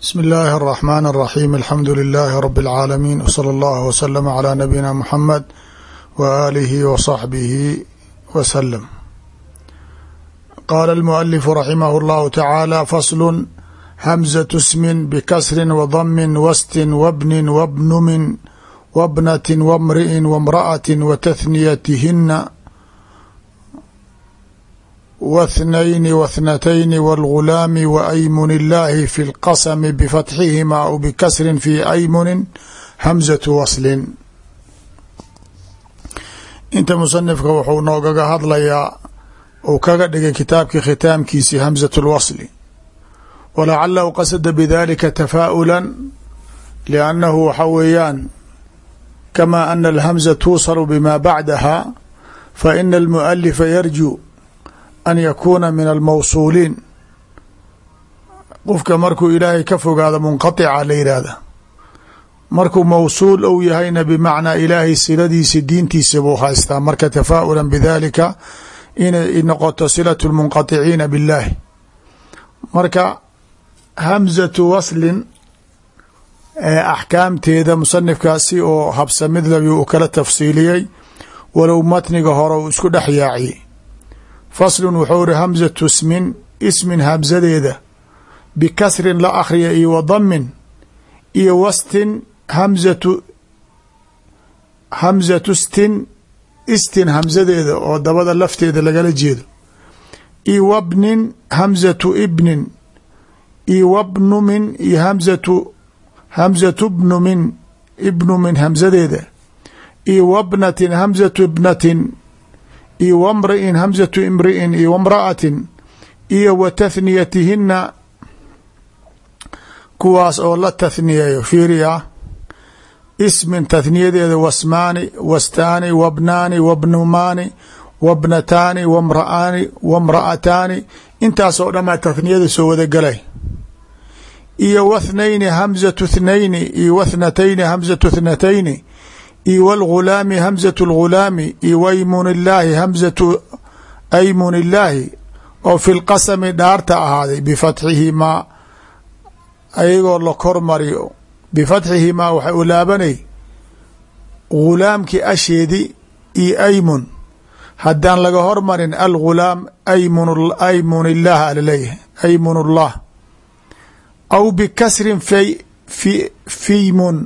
bsmi اllahi الرحmn الرaxيm alxamdu لilaahi rb اlcaalamiin wslى اllah wslm عlى nabiyina mxamed w alihi w صaxbihi wslm qaala اlmualifu raximah اllahu tacaala faslu hamzaة smin bkasri wdmi wastin wbnin wbnumin wbnati wmri'i wاmraأati wتathniyatihina wاthnayni wاthnatayni wاlgulaami waaymun illahi fi اlqasmi bifatxihima aw bikasrin fi aymunin hamzatu waslin inta musanifka wuxuu noogaga hadlayaa uu kaga dhigay kitaabkii khitaamkiisii hamzat اlwasli walacalahu qasada bidalika tafaa'ula liannahu waxa weeyaan kama ana alhamza tuusalu bima bacdaha faina almualifa yarju an yakuuna min almawsuuliin. Qofka markuu ilaahay ka fogaado munqaطica la yidhaahda markuu mawsuul ou yahayna bimacnaa ilaahay siladiisi diintiisa buu haystaa. Marka tafaa'ulan bidalika inay noqoto silatu lmunqaطiciina billaahi. Marka hamzatu waslin ee axkaamteeda musanifkaasi oo habsamidlabi uu kala tafsiiliyey walow matniga hore uu isku dhex yaaciyey faslun wuxuu iri hamzatu ismin ismin hamsadeeda bikasrin la akhriya iyo wa damin iyo wastin hamzatu hamzatu stin istin hamsadeeda oo dabada lafteeda lagala jeedo. Iyo wabnin hamzatu ibnin iyo wabnumin iyo hamzatu hamzatu bnumin ibnumin hamsadeeda iyo wabnatin hamzatu ibnatin iyo wamri'in hamzatu imri'in iyo wamra'atin iyo wa tathniyatihina kuwaas oo la tathniyayo fiiriya ismin tathniyadeeda wasmaani wastaani wabnaani wabnumaani wabnataani wamra'aani wamra'ataani intaasoo dhanaa tathniyada soo wada galay. Iyo wathnayni hamzatu thnayni iyo wathnatayni hamzatu thnatayni iyo wاlgulaami hamzatu اlgulaami iyo waymun illaahi hamzatu aymun illaahi oo fi lqasami dhaarta ahaaday bifatxihimaa ayagoo la kormariyo bifatxihimaa waxay u laabanay gulaamkii asheedi iyo aymun haddaan laga hormarin algulaam aymun aymun illaah alaleeyahay aymun اllah aw bikasrin fi fiymun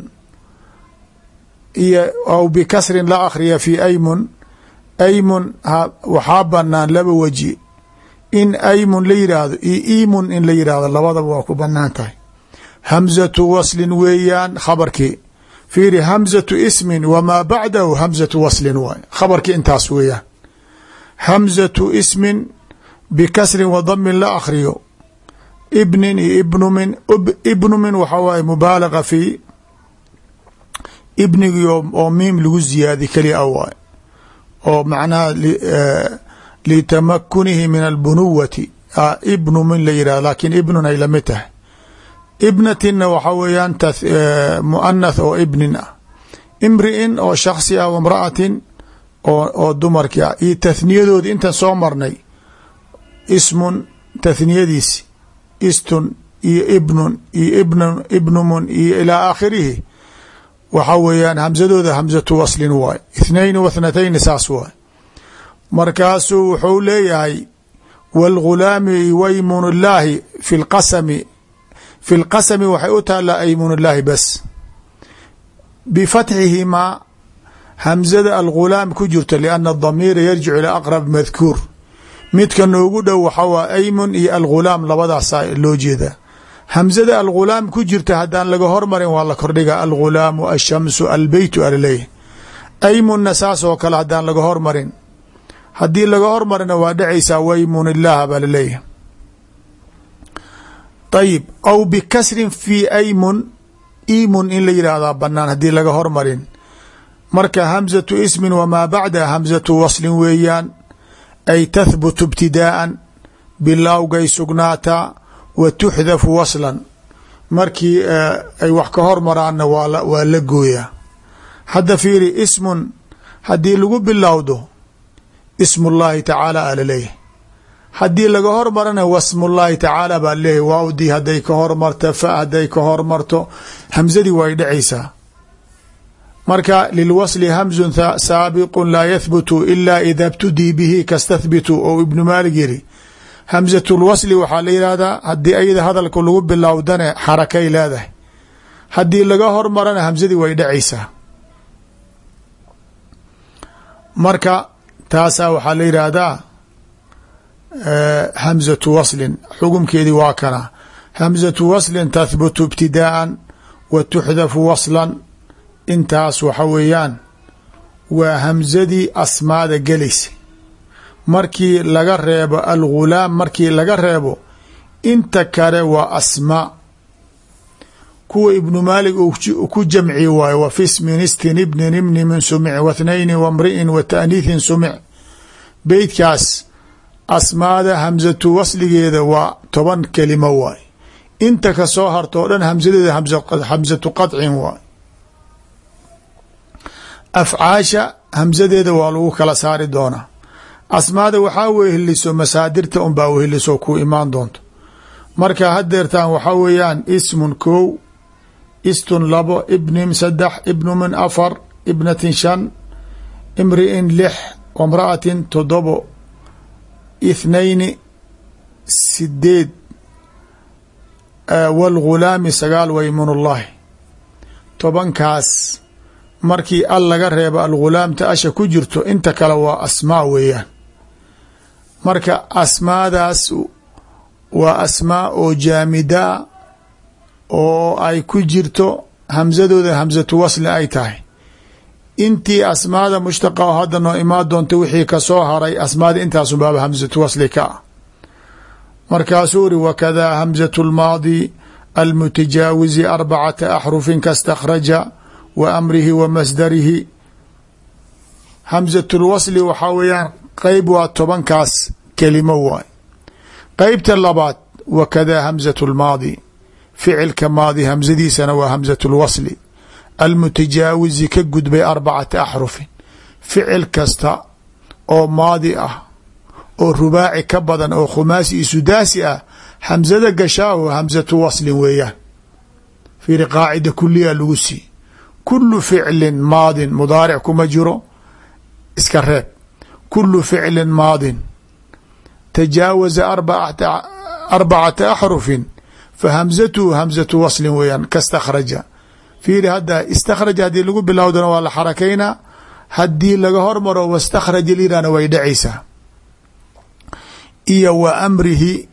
iyo aw bikasrin la akhriya fi aymun aymun waxaa banaan laba weji. In aymun la yidhaahdo iyo imun in la yidhaahdo labadaba waa ku bannaan tahay. Hamzatu waslin weeyaan khabarkii. Fiiri hamzatu ismin wamaa bacdahu hamzatu waslin waay. Khabarkii intaas weeyaan. Hamzatu ismin bikasrin wa damin la akhriyo. Ibnin iyo ibnumin ibnumin waxaa waaye mubaalaga fi ibnigii oo miim lagu ziyaadi keli a waay. Oo macnaha litamakunihi min albunuwati. Ibnu min la yihahdo laakiin ibnun ay la mid tahay. Ibnatinna waxaa weeyaan muanath oo ibnin ah. Imri'in oo shaksi ah wamra'atin oo dumarkii ah. Iyo tathniyadoodi intan soo marnay ismun tathniyadiisi istun iyo ibnun iyo ibn ibnumun iyo ilaa aakhirihi waxaa weeyaan hamsadooda hamzatu waslin waay ithnayn wa thnatayni saas waay markaasuu wuxuu leeyahay wاlgulaami waymun اllaahi fi lqasami fi lqasami waxay u taalaa aymun اllaahi bas bifatxihimaa hamzada algulaam ku jirta lianna damiira yarjicu ilaa aqrab madkuur midka noogu dhow waxaa waa aymun iyo algulaam labadaasaa loo jeedaa hamzada algulaam ku jirta haddaan laga hormarin waa la kordhiga. Algulaamu ashamsu albeytu alaleeyahy aymunna saas oo kale haddaan laga hormarin. Haddii laga hormarina waa dhacaysaa waymun illaah baa laleeyahy ayib aw bikasrin fi aymun imun in la yidhaahdaa banaan haddii laga hormarin. Marka hamzatu ismin wamaa bacda hamzatu waslin weeyaan ay tahbutu ibtidaa'an bilowgay sugnaataa wa tuxdafu waslan. Markii ay wax ka hormaraanna waa la gooyaa. Hadda fiiri ismun haddii lagu bilowdo ismu llahi tacaala a la leeyahay. Haddii laga hormarana wasmullaahi tacaala baa leeyahy waawdii hadday ka hormarto fa hadday ka hormarto hamsadii way dhacaysaa marka lilwasli hamzun saabiqun laa yathbutu ila ida btudii bihi kastathbitu ou ibnu maalig yiri hamzatulwasli waxaa la yihahdaa haddii ayada hadalka lagu bilowdane xarakay leedahay. Haddii laga hormarana hamsadii way dhacaysaa. Marka taasaa waxaa la yidhaahdaa hamzatu waslin. Xukumkeedii waa kana. Hamzatu waslin tathbutu ibtidaaan wa tuxdafu waslan. Intaas waxa weeyaan waa hamzadii asmaada gelaysa markii laga reebo algulaam markii laga reebo inta kale waa asmaa kuwa ibnu maalik uu ku jamci waayo wa fi smin istin ibnin ibni min sumic wa thnayni wa mri'in wa taaniithin sumic beytkaas asmaada hamzatu wasligeeda waa toban kelimo waay inta ka soo harto o dhan hamsadeeda hamzatu qadcin waay afcaasha hamsadeeda waa lagu kala saari doonaa asmaada waxaa weheliso masaadirta unbaa weheliso ku imaan doonto. Marka hadeertaan waxaa weeyaan ismun kow istun labo ibnim saddex ibnu min afar ibnatin shan imri'in lix wamra'atin toddobo ithnayni sideed wاlghulaami sagaal waymunullahi tobankaas markii al laga reebo algulaamta asha ku jirto inta kale waa asmaa weeyaan marka asmaadaas waa asmaa oo jaamidaa oo ay ku jirto hamsadooda hamsatu wasli ay tahay. Intii asmaada mushtaqa oo hadda noo imaan doonta wixii ka soo haray asmaada intaasun baaba hamsatu wasli ka. Ah markaasuu uri wakadaa hamzatu lmaadi almutajaawizi arbacata axrufin kastakhraja wa amrihi wa masdarihi. Hamzatulwasli waxaa weeyaan qeyb waa tobankaas kelimo waay. Qeybta labaad wakadaa hamzatu lmaadi ficilka maadi hamzadiisana waa hamzatu lwasli almutajaawizi ka gudbay arbacata axrufin. Ficil kasta oo maadi ah oo rubaaci ka badan oo khumaasi iyo sudaasi ah hamzada gashaahu hamzatu waslin weeyaan. Fiiri qaacida kuliya lagu sii. Kulu ficlin maadin mudaaric kuma jiro iska reeb kulu ficlin maadin tajaawaza arbacata axrufin fa hamzatuhu hamzatu waslin weeyaan kastakhraja fiiri hadda istakhraja haddii lagu bilowdana waa la xarakaynaa haddii laga hormaro wastakhraja lirana way dhacaysaa iyo wa amrihi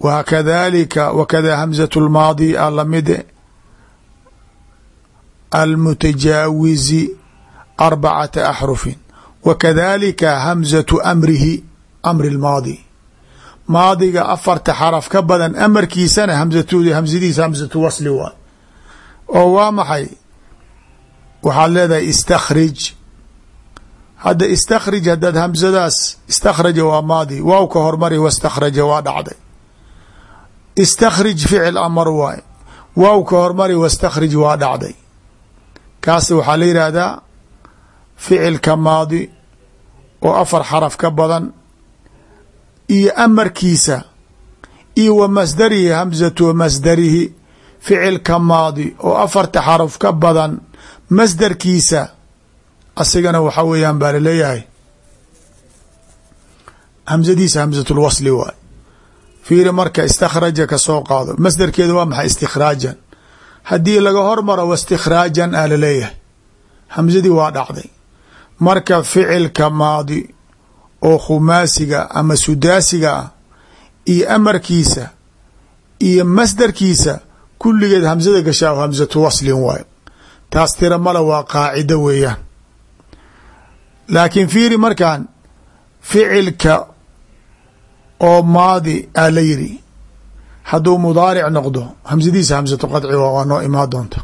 wa kadalika wakada hamzatu lmaadi a lamide almutajaawizi arbacata axrufin wa kadalika hamzatu amrihi amri lmaadi maadiga afarta xaraf ka badan amarkiisana hamzatudi hamzadiisa hamzatu wasli waay oo waa maxay waxaad leedahay istakhrij hadda istakhrij haddaad hamzadaas istakhraja waa maadi waaw ka hormari wastakhraja waa dhacday istakhrij ficil amar waay waaw ka hormari wastakhrij waa dhacday kaas waxaa la ficilka maadi oo afar xaraf ka badan iyo amarkiisa iyo wa masdarihi hamzatu wa masdarihi ficilka maadi oo afarta xaraf ka badan masdarkiisa asigana waxa weeyaan baa la leeyahay hamzadiisa hamzatulwasli waay. Fiiri marka istakhraja ka soo qaado masdarkeeda waa maxay? Istikhraajan haddii laga hormaro wastikhraajan a la leeyahay hamzadii waa dhacday marka ficilka maadi oo khumaasiga ama sudaasiga ah iyo amarkiisa iyo masdarkiisa kulligeed hamzada gashaa hamzatu waslin waayo taas tira male waa qaacido weeyaan. Laakiin fiiri markan ficilka oo maadi a la yiri hadduu mudaaric noqdo hamsadiisa hamsatu qadci waa noo imaan doonta.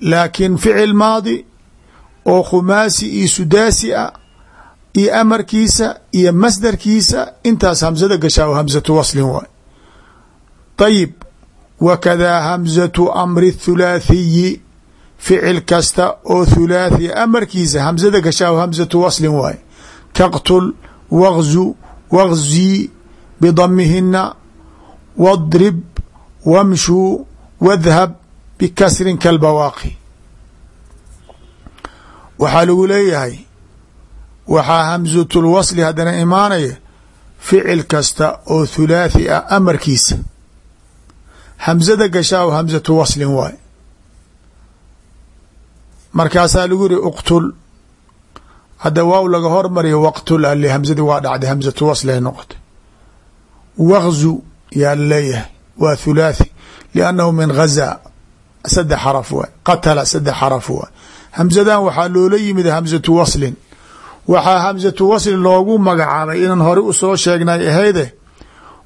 Laakiin ficil maadi oo khumaasi iyo sudaasi ah iyo amarkiisa iyo masdarkiisa intaas hamsada gashaa hamsatu waslin waay. Ayib wakadaa hamzatu amri thulaathiyi ficil kasta oo thulaathi amarkiisa hamzada gashaa hamzatu waslin waay. Kaqtul wagzu wagzii bidamihina wadrib wamshuu wadhab bikasrin kalbawaaqi waxaa lagu leeyahay waxaa hamsatulwasli haddana imaanaya ficil kasta oo thulaathi ah amarkiisa. Hamsada gashaa hamsatu waslin waay. Markaasaa lagu yihi uqtul hadda waaw laga hormariya waqtul ali hamsadii waa dhacday hamsatu wasli ay noqotay. Wagzu yaa la leeyahay waa thulaathi liannahu min ghaza saddex xaraf waay qatala saddex xaraf waay. Hamsadan waxaa loola yimid hamsatu waslin. Waxaa hamsatu waslin loogu magacaabay inaan hore u soo sheegnay ahayde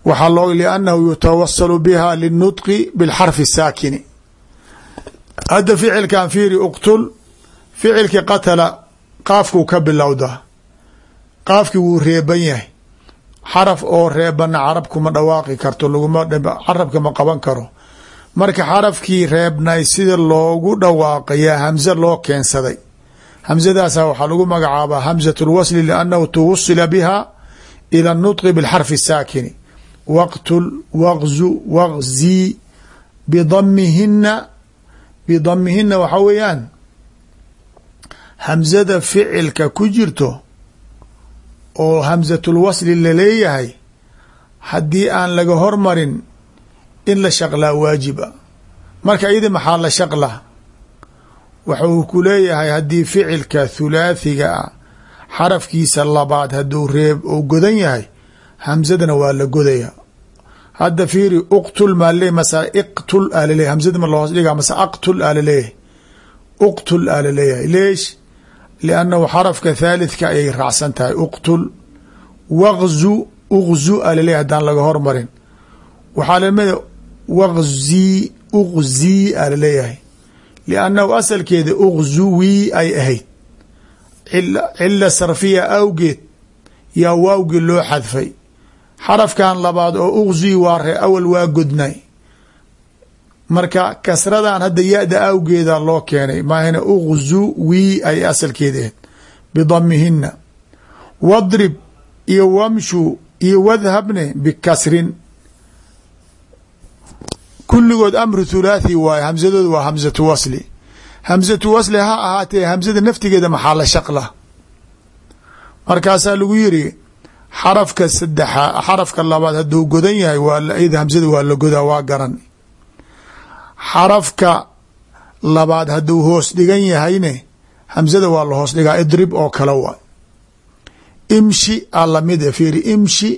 waxaa loo liannahu yutawasalu biha linutqi bilxarfi saakini. Hadda ficilkan fiiri uqtul ficilkii qatala qaafkuu ka bilowdaa qaafkii wuu reeban yahay. Xaraf oo reebanna carabkuma dhawaaqi karto laguma carabka ma qaban karo marka xarafkii reebnay sida loogu dhawaaqayaa hamse loo keensaday. Hamsadaasa waxaa lagu magacaabaa hamsat lwasli liannahu tuwasila biha ila nutqi bilxarfi saakini. Waqtul waqzu waqzii bidamihina bidamihina waxaa weeyaan hamsada ficilka ku jirto oo hamsatulwasli la leeyahay haddii aan laga hormarin in la shaqlaa waajiba. Marka iyadi maxaa la shaqla wuxuu ku leeyahay haddii ficilka thulaathiga ah xarafkiisa labaad hadduu reeb ou godan yahay hamsadana waa la godaya hadda fiiri uqtul maa laleeyahy mase iqtul aa laleeyahy hamsada ma lahoos dhiga mase aqtul aa uqtul aa la leeyahay. Leesh liannahu xarafka thaalithka ayay raacsan tahay. Uqtul waqzu uqzu aa laleeyahy haddaan laga hormarin. Waxaa lamida waqzii uqzii aa la leeyahay liannahu asalkeeda uqzuwii ay ahayd. Cila sarfiya awgeed yaa waawgii loo xadfay. Xarafkan labaad oo uqzii waa ree awal waa godnay. Marka kasradan hadda ya-da awgeeda loo keenay maahina uqzu wii ay asalkeeda ahayd. Bidamihina wadrib iyo wamshu iyo wadhabne bikasrin kulligood amru thulaathi waaye hamsadooda waa hamsatu wasli. Hamsatu wasli ha ahaatee hamsada naftigeeda maxaa la shaqla markaasaa lagu yiri xarafka sadexa xarafka labaad hadduu godan yahay waa hamsada waa la godaa waa garan. Xarafka labaad hadduu hoos dhigan yahayne hamsada waa la hoos dhigaa idrib oo kale waay. Imshi a la mid e fiiri imshi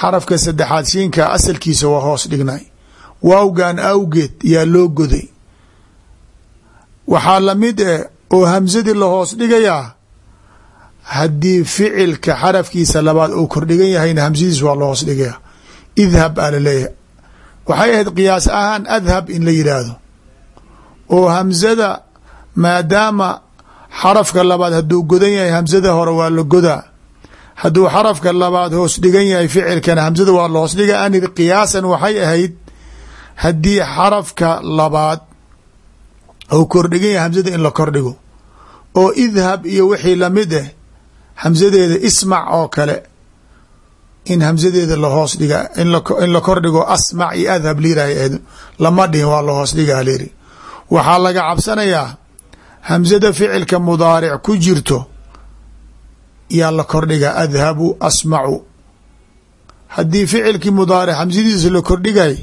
xarafka saddexaad shiinka asalkiisa waa hoos dhignay. Waawgan awgeed yaa loo goday. Waxaa la mid eh oo hamsadii la hoos dhigayaa haddii ficilka xarafkiisa labaad uu kordhigan yahayna hamsadiis waa la hoos dhigaya idhab aa la leeyahay waxay ahayd qiyaas ahaan adhab in la yidhaahdo oo hamsada maadaama xarafka labaad hadduu godan yahay hamsada hore waa la godaa hadduu xarafka labaad hoos dhigan yahay ficilkana hamsada waa la hoos dhiga anir qiyaasan waxay ahayd haddii xarafka labaad ou kordhigan yahay hamsada in la kordhigo oo idhab iyo wixii la mid eh hamsadeeda ismac oo kale in hamsadeeda lahoos dhiga in la kordhigo asmac iyo adhab layiraah lama dhihin waa lahoos dhigaa layiri waxaa laga cabsanayaa hamsada ficilka mudaaric ku jirto yaa la kordhigaa adhabu asmacu haddii ficilkii mudaaric hamsadiisa la kordhigay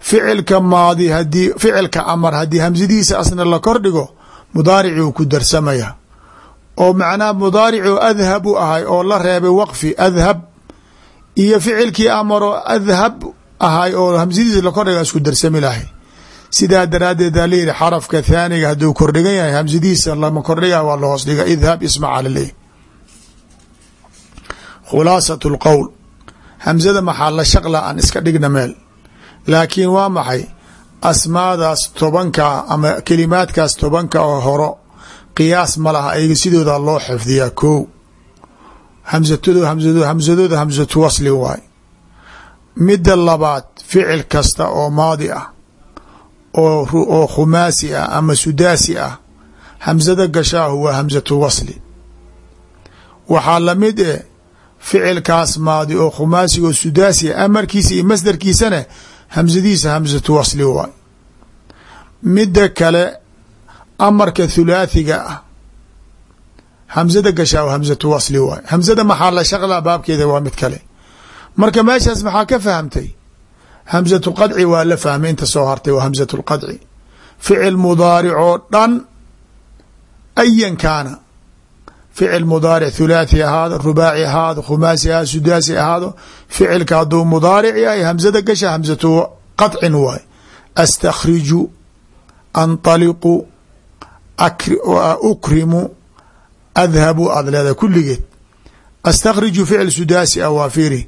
ficilka maadi haddii ficilka amar haddii hamsadiisa asna la kordhigo mudaarici uu ku darsamaya. Oo macnaha mudaaricu adhab u ahay oo la reebay waqfi adhab. Iyo ficilkii amaroo adhab ahay oo hamsadiisa la kordhiga isku darsami lahay. Sidaa daraaddeed aa layihi xarafka thaaniga hadduu kordhigan yahay hamsadiisa lama kordhiga waa lahoos dhiga idhab ismaca khulaasat lqowl. Hamsada maxaa la shaqla aan iska dhigna meel? Laakiin waa maxay? Asmaadaas tobanka ama kelimaadkaas tobanka oo horo qiyaas ma laha ayaga sidooda loo xifdiyaa ko hamsatooda hamsadooda hamsatu wasli waay. Midda labaad ficil kasta oo maadi ah oo khumaasi ah ama sudaasi ah hamsada gashaahu waa hamsatu wasli. Waxaa la mid e ficilkaas maadi oo khumaasiga oo sudaasiya amarkiisa iyo masdarkiisana hamsadiisa hamsatu wasli waay midda kale amarka thulaathiga ah hamsada gashaa hamsatu wasli waay hamsada maxaa la shaqlaa baabkeeda waa mid kale. Marka meeshaas maxaa ka fahamtay? Hamsatu qadci waa la fahmay inta soo hartay waa hamsatu lqadci ficil mudaaric oo dhan ayan kaana ficil mudaaric thulaathi ahaado rubaaci ahaado khumaasi ahaado sudaasi ahaado ficilka hadduu mudaaric yahay hamsada gasha hamsatu qadcin waay. Astakhriju anطaliqu ukrimu adhabu aad leedahay kulligeed. Astakhriju ficil sudaasi ah waa fiiri.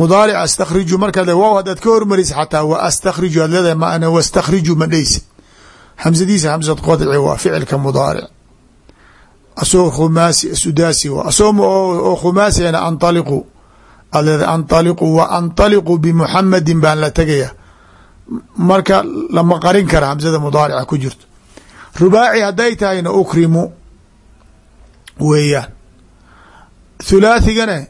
Mudaaric astakhriju markaad waaw haddaad ka hormarisa xataa wa astakhriju aad leedahay ma wastakhriju ma dheysid hamsadiisa hamsad qadci waa ficilka mudaaric asoo khumaasi sudaasi w asoom oo khumaasina analiqu adeed analiqu wa analiqu bimuxamadin baan la tegaya marka lama qarin kara hamsada mudaarica ku jirto rubaaci hadday tahayna ukrimu weeyaan hulaathigana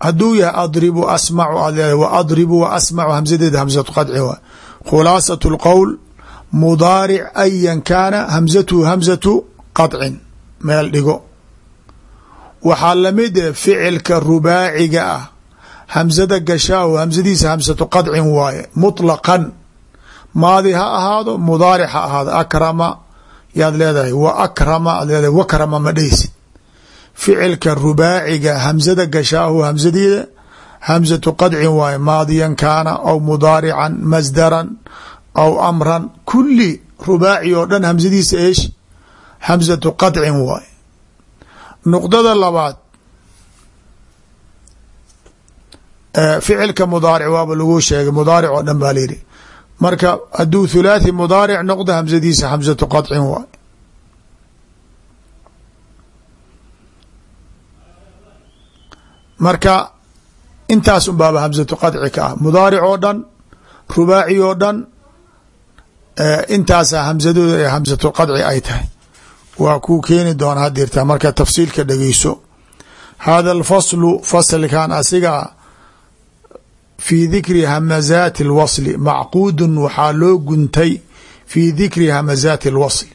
hadduu yahay adribu asmacu adeed wa adribu wa asmacu hamsadeeda hamsatu qadci wa khulaasatu اlqowl mudaaric ayan kaana hamsatuhu hamsatu qadcin meel dhigo. Waxaa la mid e ficilka rubaaciga ah hamsada gashaahu hamsadiisa hamsatu qadcin waaye muطlaqan maadi ha ahaado mudaaric ha ahaado. Akrama yaad leedahay wa akrama aad leedahay wakrama ma dheysid ficilka rubaaciga hamsada gashaahu hamsadeeda hamsatu qadcin waaye maadiyan kaana aw mudaarican masdaran aw amran. Kuli rubaaci oo dhan hamsadiisa eesh hamsatu qadcin waaye nuqdada labaad ficilka mudaaric waaba lagu sheegay mudaaric oo dhan baa layihi marka hadduu thulaathi mudaaric noqdo hamsadiisa hamsatu qadcin waay. Marka intaas un baaba hamsatu qadci ka ah. Mudaaric oo dhan rubaaci oo dhan intaasa hamsadooda ee hamsatu qadci ay tahay waa kuu keeni doona hadirtaa marka tafsiilka dhegeyso hada alfaslu faslkan asigaa fii dikri hamazaati اlwasli macquudun waxaa loo guntay fii dikri hamazaati اlwasli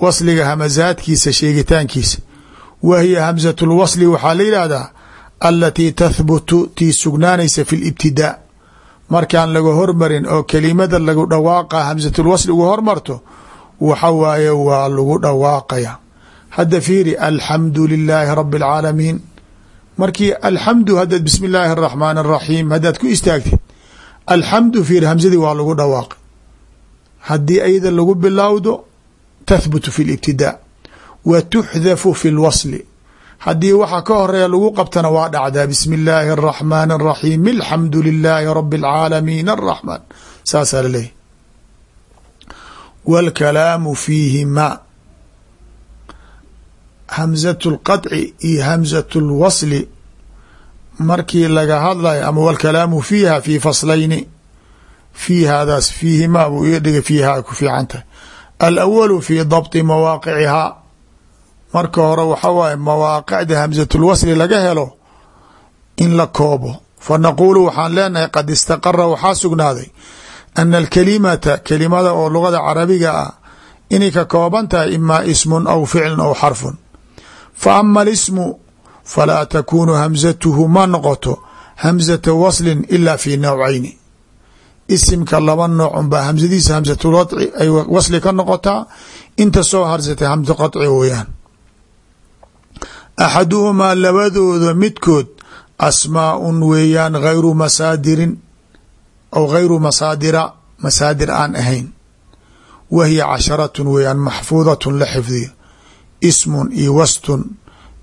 wasliga hamazaadkiisa sheegitaankiisa wa hiya hamzatu اlwasli waxaa la yidhaahdaa alatii tahbutu tii sugnaanaysa fi اlibtidaa markaan laga hormarin oo kelimada lagu dhawaaqa hamzatulwasli uga hormarto waxa waaye waa lagu dhawaaqaya. Hadda fiiri alxamdu lilaahi rabi اlcaalamiin markii alxamdu haddaad bismi illaahi araxmaan araxiim haddaad ku istaagtid alxamdu fiir hamsadii waa lagu dhawaaqay haddii ayada lagu bilowdo tahbutu fi libtidaa wa tuxdafu fi lwasli haddii waxa ka horreeya lagu qabtana waa dhacdaa bismi illaahi araxmaan araxiim alxamdu lilaahi rabi alcaalamiin araxmaan saasaa laleeyahy wاlkalaamu fiihima hamzatu اlqaطci iyo hamzatu اlwasli markii laga hadlayo ama wاlkalaamu fiiha fi faslayni fiihaadaas fiihimaa buu iga dhigay fiiha ay ku fiican tahay alawalu fi dabطi mawaaqicihaa marka hore waxa waaye mawaaqicda hamzatu اlwasli laga helo in la koobo fanaquulu waxaan leenahay qad istaqara waxaa sugnaaday ana alkalimata kelimada oo lugada carabiga ah inay ka kooban tahay imaa ismun aw ficlun aw xarfun fa ama alismu falaa takuunu hamzatuhu ma noqoto hamzata waslin ila fi nawcayni isimka laba noocun baa hamzadiisa hamzatulwadci ay wasli ka noqotaa inta soo harsatay hamza qaطci weeyaan axaduhumaa labadooda midkood asmaaun weeyaan gayru masaadirin aw gayru masaadira masaadir aan ahayn. Wa hiya casharatun weeyaan maxfuudatun la xifdiyo. Ismun iyo wastun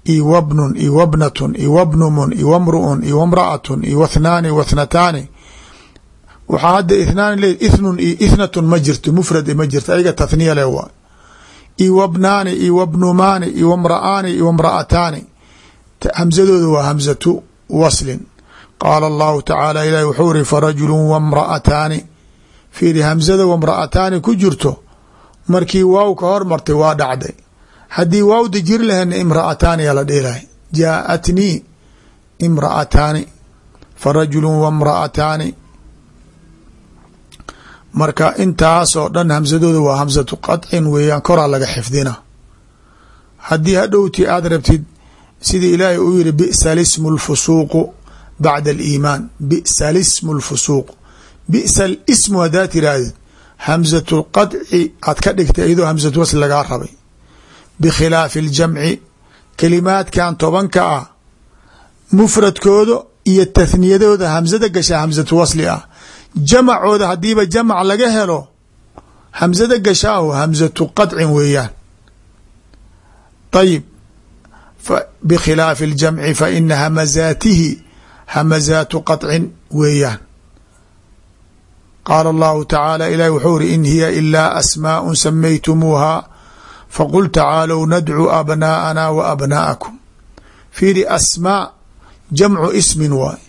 iyo wabnun iyo wabnatun iyo wabnumun iyo wamru'un iyo wamra'atun iyo wathnaani wathnataani waxaa hadda ithnaan le ithnun iyo ithnatun ma jirto mufrad ma jirto ayaga tathniya le waa. Iyo wabnaani iyo wabnumaani iyo wamra'aani iyo wamra'ataani. Hamzadooda waa hamzatu waslin qaala allahu tacaala ilahi wuxuu iri farajulu wamra'ataani fiiri hamzada wamra'ataani ku jirto markii waaw ka hormartay waa dhacday haddii waawda jiri lahayna imra'ataani yaa la dhihi lahay jaaءatnii imra'ataani farajulu wamra'ataani marka intaasoo dhan hamsadooda waa hamsatu qadcin weeyaan koraa laga xifdina haddii hadhowti aad rabtid sida ilaahay uu yihi bi'sa lismu lfusuuqu bacda aliimaan bi'sa lismu lfusuuq bi'sa lismu haddaad tirahdid hamsatu qadci aad ka dhigtay iyadoo hamsatu wasl lagaa rabay. Bikhilaafi aljamci kelimaadkan tobanka ah mufradkooda iyo tathniyadooda hamsada gashaa hamsatu wasli ah. Jamacooda haddiiba jamac laga helo hamsada gashaahu hamsatu qadcin weeyaan. Ayib bikhilaafi اljamci faina hamazaatihi hamazaatu qaطcin weeyaan. Qaala allahu tacaala ilahi wuxuu iri in hiya ilaa asmaaء samaytumuuha faqul tacaalow nadcu abnaa'ana wa abnaa'akum. Fiiri asmaa jamcu ismin waay.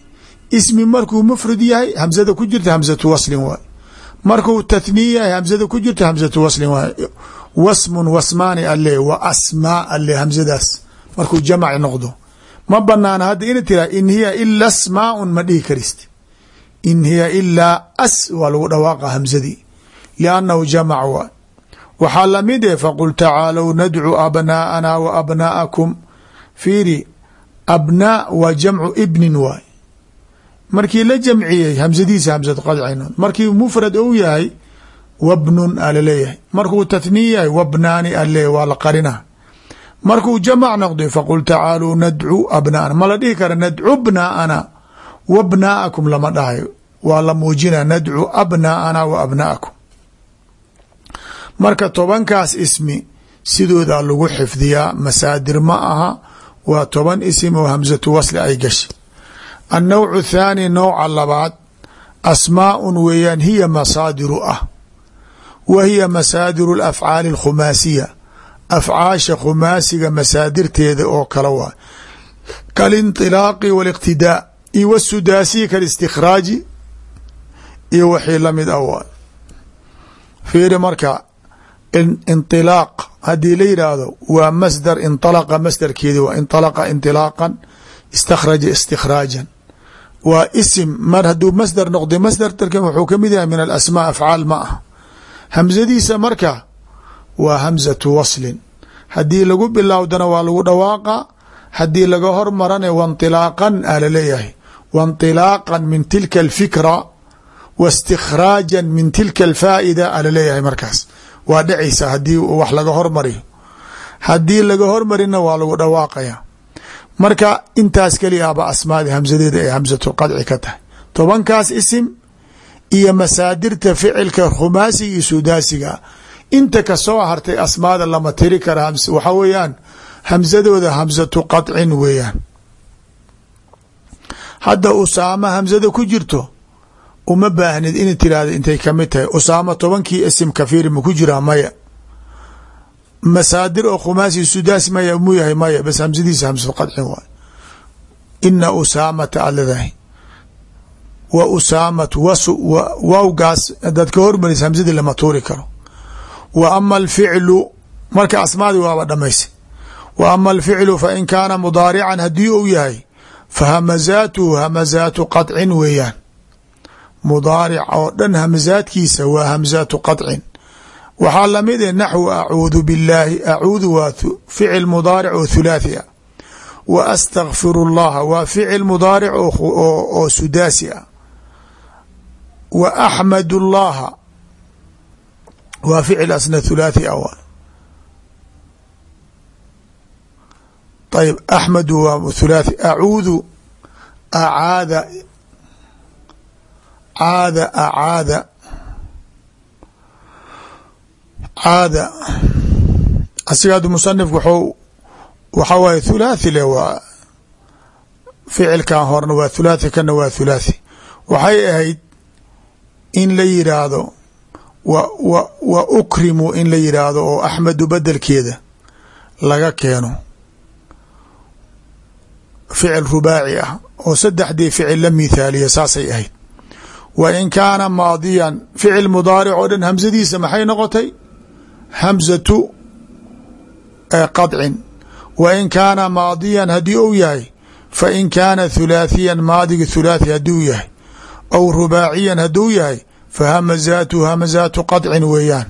Ismi markuu mfrad yahay hamzada ku jirta hamzatu waslin waay. Markuu tathniy yahay hamzada ku jirta hamzatu waslin waay. Wasmun wasmaani ale wa asmaa ale hamzadaas markuu jamc noqdo ma banaana hadda ina tira in hiya ila asmaaun ma dhihi karist in hiya ilaa as waa lagu dhawaaqa hamzadii liannahu jamac waay waxaa la mid e faqul tacaalow nadcu abnaa'ana wa abnaa'akum. Fiiri abnaa waa jamcu ibnin waay markii la jamciyey hamzadiisa hamzad qadcin markii mufrad ou yahay wabnun a la leeyahay markuu tathniy yahay wabnaani ale waa la qarina markuu jamac noqday faqul tacaaluu nadcu abnaana. Ma la dhihi kara nadcu bnaa'ana wabnaa'akum lama dhahayo waa la muujina nadcu abnaa'ana wa abnaa'akum marka tobankaas ismi sidoodaa lagu xifdiyaa masaadir ma aha. Waa toban isim oo hamsatu wasli ay gashay. Annowcu thaani nouca labaad asmaaun weeyaan hiya masaadiru ah. Wa hiya masaadiru alafcaali alkhumaasiya afcaasha khumaasiga masaadirteeda oo kale waa kalinطilaaqi wاliqtidaa iyo wasudaasiyi kalistikhraaji iyo wixii lamid ah waay fiiri marka inطilaaq haddii la yidhaahdo waa masdar inطalaqa masdarkeedi waa inطalaqa inطilaaqan istakhraja istikhraajan waa isim mar hadduu masdar noqday masdartarkan wuxuu kamid yahay min alasmaa afcaal ma ah hamzadiisa marka waa hamzatu waslin. Haddii lagu bilowdana waa lagu dhawaaqa haddii laga hormarana wainطilaaqan a la leeyahay wainطilaaqan min tilka alfikra wa istikhraajan min tilka alfaa'ida a la leeyahay markaas. Waa dhacaysa haddii wax laga hormariyo. Haddii laga hormarina waa lagu dhawaaqaya. Marka intaas keliyaaba asmaadi hamsadeeda ay hamsatu qadci ka tahay. Tobankaas isim iyo masaadirta ficilka khumaasiga iyo sudaasiga inta ka soo hartay asmaada lama tiri kara waxaa weeyaan hamsadooda hamsatu qadcin weeyaan. Hadda usaama hamsada ku jirto uma baahnid inay tirahda intay ka mid tahay. Usaama tobankii isim kafiiri ma ku jiraa maya? Masaadir oo khumaasi sudaasi maya mu yahay maya? Bas hamsadiisa hamsatu qadcin waay. Ina usaamata aad leedahay wa usaamat wawgaas hadaad ka hormaris hamsadii lama tuuri karo wa ama alficlu marka asmaadii waaba dhamaysay wa ama alficlu fain kaana mudaarican haddii uu yahay fa hamazaatuhu hamazaatu qadcin weeyaan. Mudaaric oo dhan hamazaadkiisa waa hamzaatu qadcin waxaa la mid e naxwu acuudu billaahi acuudu waa ficil mudaaric oo thulaathi ah. Wa astakfiru llaha waa ficil mudaaric oo sudaasi ah. Wa axmadu llaha waa ficil asna thulaathi ah ayb axmedu waa thulaathi acuudu acaada caada acaada caada asigaad musanifku wxu waxaa waaye thulaathi le waa ficilkan horna waa thulaathi kana waa thulaathi waxay ahayd in la yidhaahdo wa ukrimu in la yidhaahdo oo axmedu bedelkeeda laga keeno. Ficil rubaaci ah oo saddexdii ficil la mithaaliya saasay ahayd. Wa in kaana maadiyan ficil mudaaric oo dhan hamsadiisa maxay noqotay? Hamzatu qadcin. Wa in kaana maadiyan haddii uu yahay fa in kaana thulaathiyan maadiga thulaathi haddii u yahay. Aw rubaaciyan hadduu yahay fahamazaatu hamazaatu qadcin weeyaan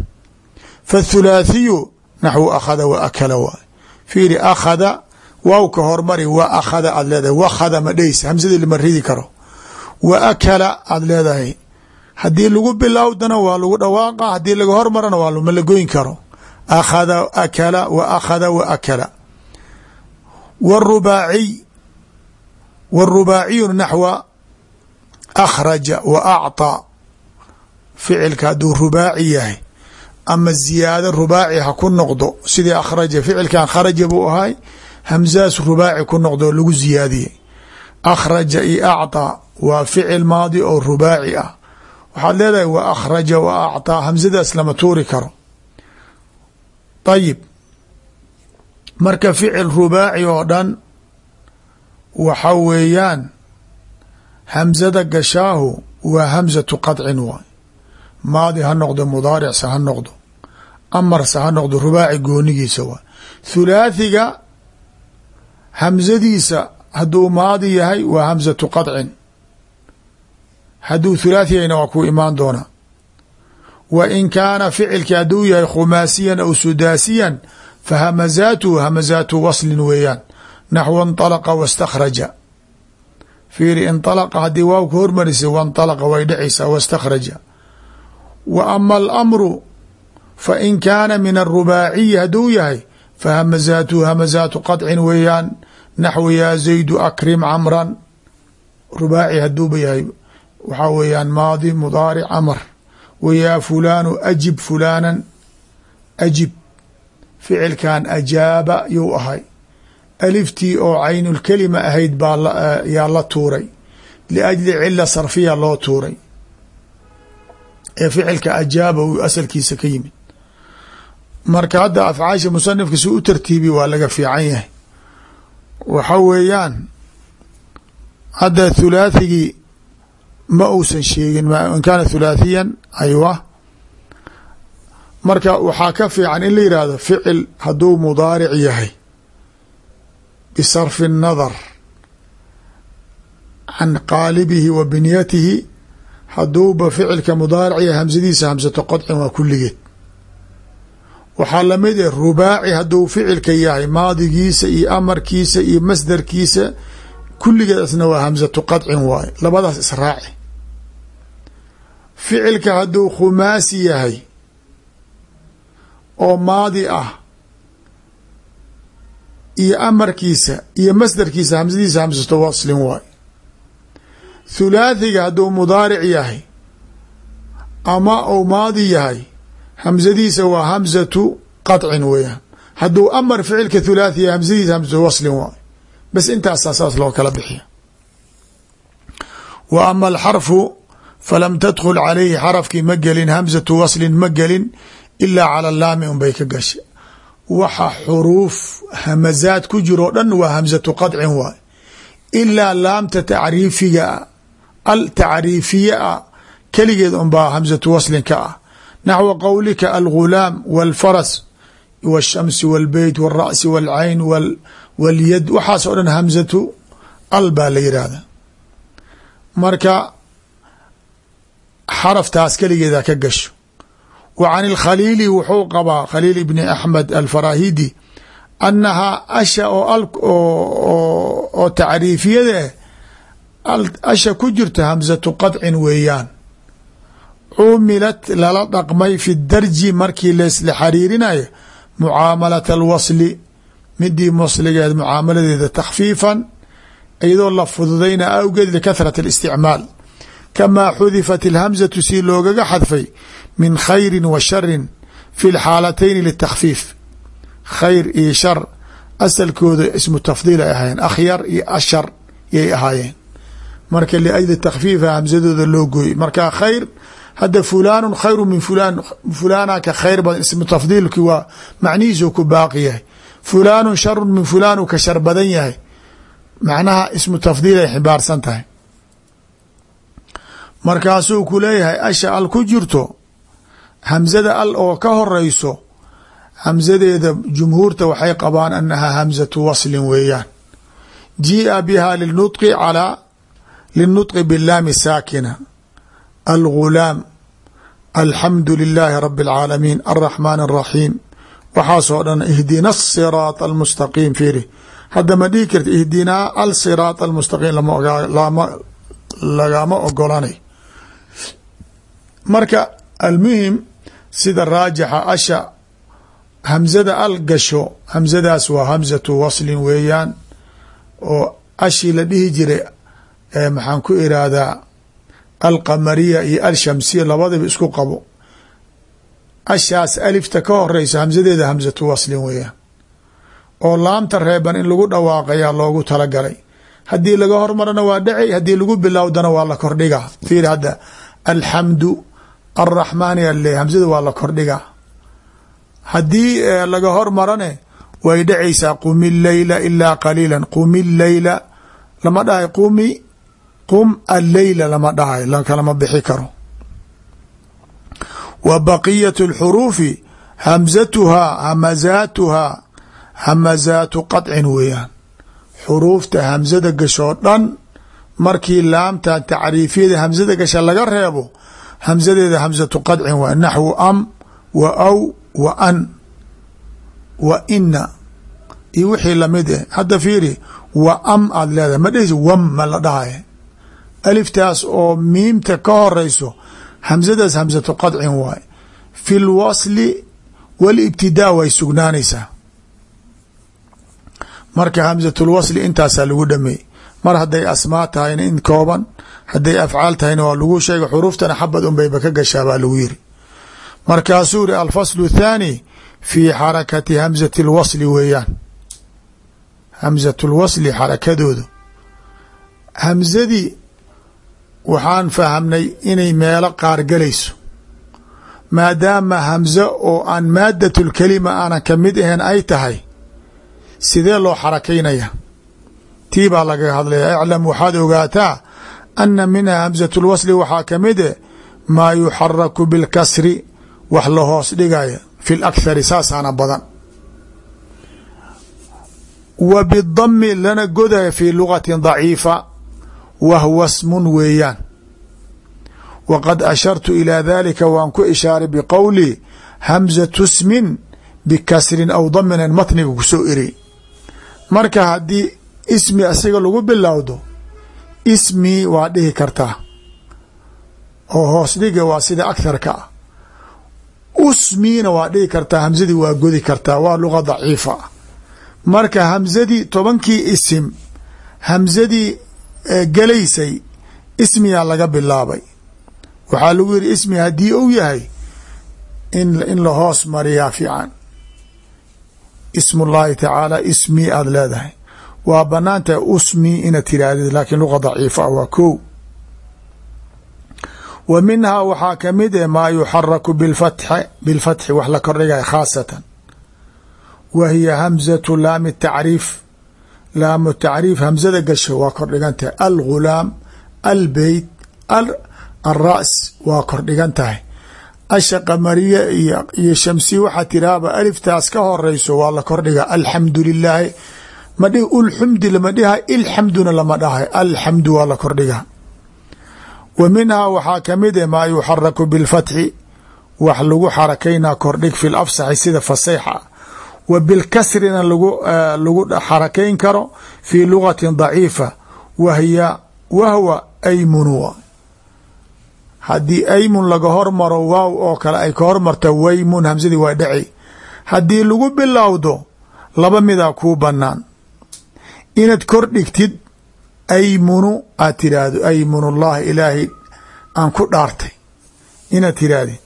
fathulaathiyu naxwu akhada wa akala waay fiiri akhada waawka hormari wa akhada aad leedahay wakhada ma dheysa hamsadii lama ridi karo wa akala aad leedahay haddii lagu bilowdana waa lagu dhawaaqa haddii laga hormarana waa ma la goyn karo akhada akala wa akhada ficilka hadduu rubaaci yahay ama ziyaado rubaaci ha ku noqdo sidii akhraja ficilkan kharaja buu ahay hamzaas rubaaci ku noqdo lagu ziyaadiyey. Akhraja i acطaa waa ficil maadi oo rubaaci ah. Waxaad leedahay wa akhraja wa acطaa hamzadaas lama tuuri karo. Ayib marka ficil rubaaci oo dhan waxa weeyaan hamsada gashaahu waa hamsatu qadcin waay maadi ha noqdo mudaaricsa ha noqdo amarsa ha noqdo rubaaci goonigiisa waay thulaathiga hamsadiisa hadduu maadi yahay waa hamsatu qadcin hadduu thulaathiyayna waa ku imaan doonaa wa in kaana ficilki hadduu yahay khumaasiyan aw sudaasiyan fa hamazaatuhu hamazaatu waslin weeyaan naxwu inطalaqa waاstakhraja fiiri inطalaqa haddii waaw ka hormarisa wainطalaqa way dhacaysaa waاstakhraja wa ama alamru fa in kaana min arubaaciyi hadduu yahay fa hamazaatuhu hamazaatu qadcin weeyaan naxwu yaa zaydu akrim camran rubaaci hadduuba yahay waxaa weeyaan maadi mudaaric amr wa yaa fulaanu ajib fulaanan ajib. Ficilkan ajaaba yuu ahay. Aliftii oo caynulkelima ahayd baa yaa la tuuray. Liajli cila sarfiya loo tuuray ee ficilka ajaaba uu asalkiisa ka yimid. Marka hadda afcaasha musanifka si u tartiibi waa laga fiican yahay. Waxa weeyaan hadda thulaathigii ma uusan sheegin in kaana thulaathiyan aywa. Marka waxaa ka fiican in la yihahdo ficil hadduu mudaaric yahay. Bisarfi الnadar can qaalibihi wa binyatihi hadduuba ficilka mudaaric yahay hamsadiisa hamsato qodcin waa kulligeed waxaa la mid eh rubaaci hadduu ficilka yahay maadigiisa iyo amarkiisa iyo masdarkiisa kulligeedasna waa hamsatu qadcin waaye labadaas israaci ficilka hadduu khumaasi yahay oo maadi ah iyo amarkiisa iyo masdarkiisa hamsadiisa hamsato waslin waay thulaathiga hadduu mudaaric yahay ama uu maadi yahay hamsadiisa waa hamsatu qadcin weeyaan. Hadduu amar ficilka thulaathi yahay hamsadiisa hamsatu waslin waay. Bas intaasaa saas loo kala bixiya. Wa ama alxarfu falam tadkhul calayhi xarafkii ma gelin hamsatu waslin ma gelin ilaa cala laami un bay ka gashay. Waxa xuruuf hamazaad ku jiroo dhan waa hamsatu qadcin waay. Ilaa laamta tacriifigaa al tacriifiya a keligeed unbaa hamsatu waslin ka ah naxwa qowlika algulaam walfaras wاshamsi wاlbeyt wاlra'si wاlcayn walyad waxaas oo dhan hamsatu al baa la yidhaahda marka xaraftaas keligeeda ka gasho wa can اlkhaliili wuxuu qabaa khaliil ibni axmed alfarahidi annahaa asha oo oo tacriifiyada asha ku jirta hamsatu qadcin weeyaan. Cumilat lala dhaqmay fi darji markii laysla xariirinayo mucaamalat alwasli. Midii wasligeed mucaamaladeeda takhfiifan iyadoo la fududayna awgeed likahrat اlisticmaal kamaa xudifat ilhamsatu si loogaga xadfay min khayri wa sharin fi lxaalatayni litakfiif khayr iyo shar asalkooda ismu tafdiil ay ahaayeen akhyar iyo ashar yay ahaayeen marka liajli takfiifa hamsadooda loo gooyey. Marka khayr hadda fulaanu khayru min fulaan fulaana ka khayr badan ismu tafdiilki waa macnihiisu ku baaqi yahay. Fulaanu sharu min fulaan u ka shar badan yahay. Macnaha ismu tafdiil ay xibaarsan tahay. Markaasuu ku leeyahay asha al ku jirto hamsada al oo ka horeyso hamsadeeda jumhuurta waxay qabaan anaha hamzatu waslin weeyaan. Jii'a biha linutqi calaa linutqi bilaami saakina algulaam alxamdu lilaahi rabi اlcaalamiin alraxmaan الraxiim waxaasoo dhan ihdina asiraaط almustaqiim fiiri hadda ma dhihi karta ihdinaa alsiraaط almustaqiim lagama ogolanay marka almuhim sida raajixa asha hamzada al gasho hamzadaas waa hamzatu waslin weeyaan oo ashii la dhihi jiray maxaan ku iraahdaa alqamariya iyo alshamsiya labadaba isku qabo. Ashaas alifta ka horeysa hamsadeeda hamzatu waslin weeyaan. Oo laamta reeban in lagu dhawaaqayaa loogu talagalay. Haddii laga hormarana waa dhaci haddii lagu bilowdana waa la kordhigaa. Fiir hadda alxamdu alraxmaani ale hamzada waa la kordhigaa. Haddii laga hormarane way dhacaysaa. Qumi leyla ilaa qaliila qumi leyla lama dhahay qumi qum alleyla lama dhahay lakalama bixi karo. Wa baqiyat اlxuruufi hamzatuhaa hamazaatuhaa hamazaatu qadcin weeyaan. Xuruufta hamzada gashoo dhan markii laamta tacriifyada hamzada gasha laga reebo hamzadeeda hamzatu qadcin waa naxwu am wa aw wa an wa ina iyo wixii la mid eh hadda fiiri wa am aad leedahay ma dhehis wam ma la dhahay aliftaas oo miimta ka horeyso hamzadaas hamzatu qadcin waay. Fi lwasli walibtidaa way sugnaanaysaa. Marka hamzatulwasli intaasaa lagu dhameeyey. Mar hadday asmaa tahayna in kooban hadday afcaal tahayna waa lagu sheegay xuruuftana xabad unbayba ka gashaa baa lagu yiri. Markaasuu iri alfaslu thaani fi xarakati hamzati lwasli weeyaan. Hamzatu lwasli xarakadoodu. Hamzadii waxaan fahamnay inay meelo qaar galayso maadaama hamzo oo aan maadat lkalima aanan ka mid ahayn ay tahay sidee loo xarakaynaya tii baa lagaga hadlaya iclam waxaad ogaataa ana minha hamzat lwasli waxaa ka mide maa yuxaraku bilkasri wax la hoos dhigaya fi lakhari saasaana badan. Wa bidami lana godaya fi lugatin daciifa wahwa smun weeyaan waqad ashartu ilaa dalika waan ku ishaaray biqowlii hamzatu smin bikasrin aw daminan matniga ku soo iri marka haddii ismi asiga lagu bilowdo ismi waa dhihi kartaa oo hoos dhiga waa sida agharka usmiina waa dhihi kartaa hamzadii waa godi kartaa waa luga daciifa marka hamzadii tobankii isim hamzadii galaysay ismiyaa laga bilaabay. Waxaa lagu yiri ismi haddii uu yahay in la hoos mariyaa fiican. Ism اllahi tacaala ismi aada leedahay. Waa banaan usmi inaad tirahdid laakiin luga daciifa ah waa ko wa minhaa waxaa ka mid e maa yuxaraku bifatxi bilfatxi wax la kordhigaya khaasatan. Wa hiya hamzatu laami tacriif laamu tacriif hamzada gasho waa kordhigan tahay algulaam albeyt alra's waa kordhigan tahay asha qamariya iyo shamsiya waxaa tiraaba aliftaas ka horeyso waa la kordhiga alxamdu lilaahi madhi ulxumdi lama dhiha ilxamduna lama dhahay. Alxamdu waa la kordhiga wa minhaa waxaa ka mid e maa yuxaraku bilfatxi wax lagu xarakaynaa kordhig fi lafsaxi sida faseyxa wa bilkasrina lagu xarakayn karo fi lugatin daciifa wahiya wahwa aymunu haddii aymun laga hormaro waaw oo kale ay ka hormarta waymun hamsadii waa dhaci haddii lagu bilowdo laba midaa kuu banaan inaad kor dhigtid aymunu aad tiraahdo aymunullahi ilaahay aan ku dhaartay. Inaad tirahdid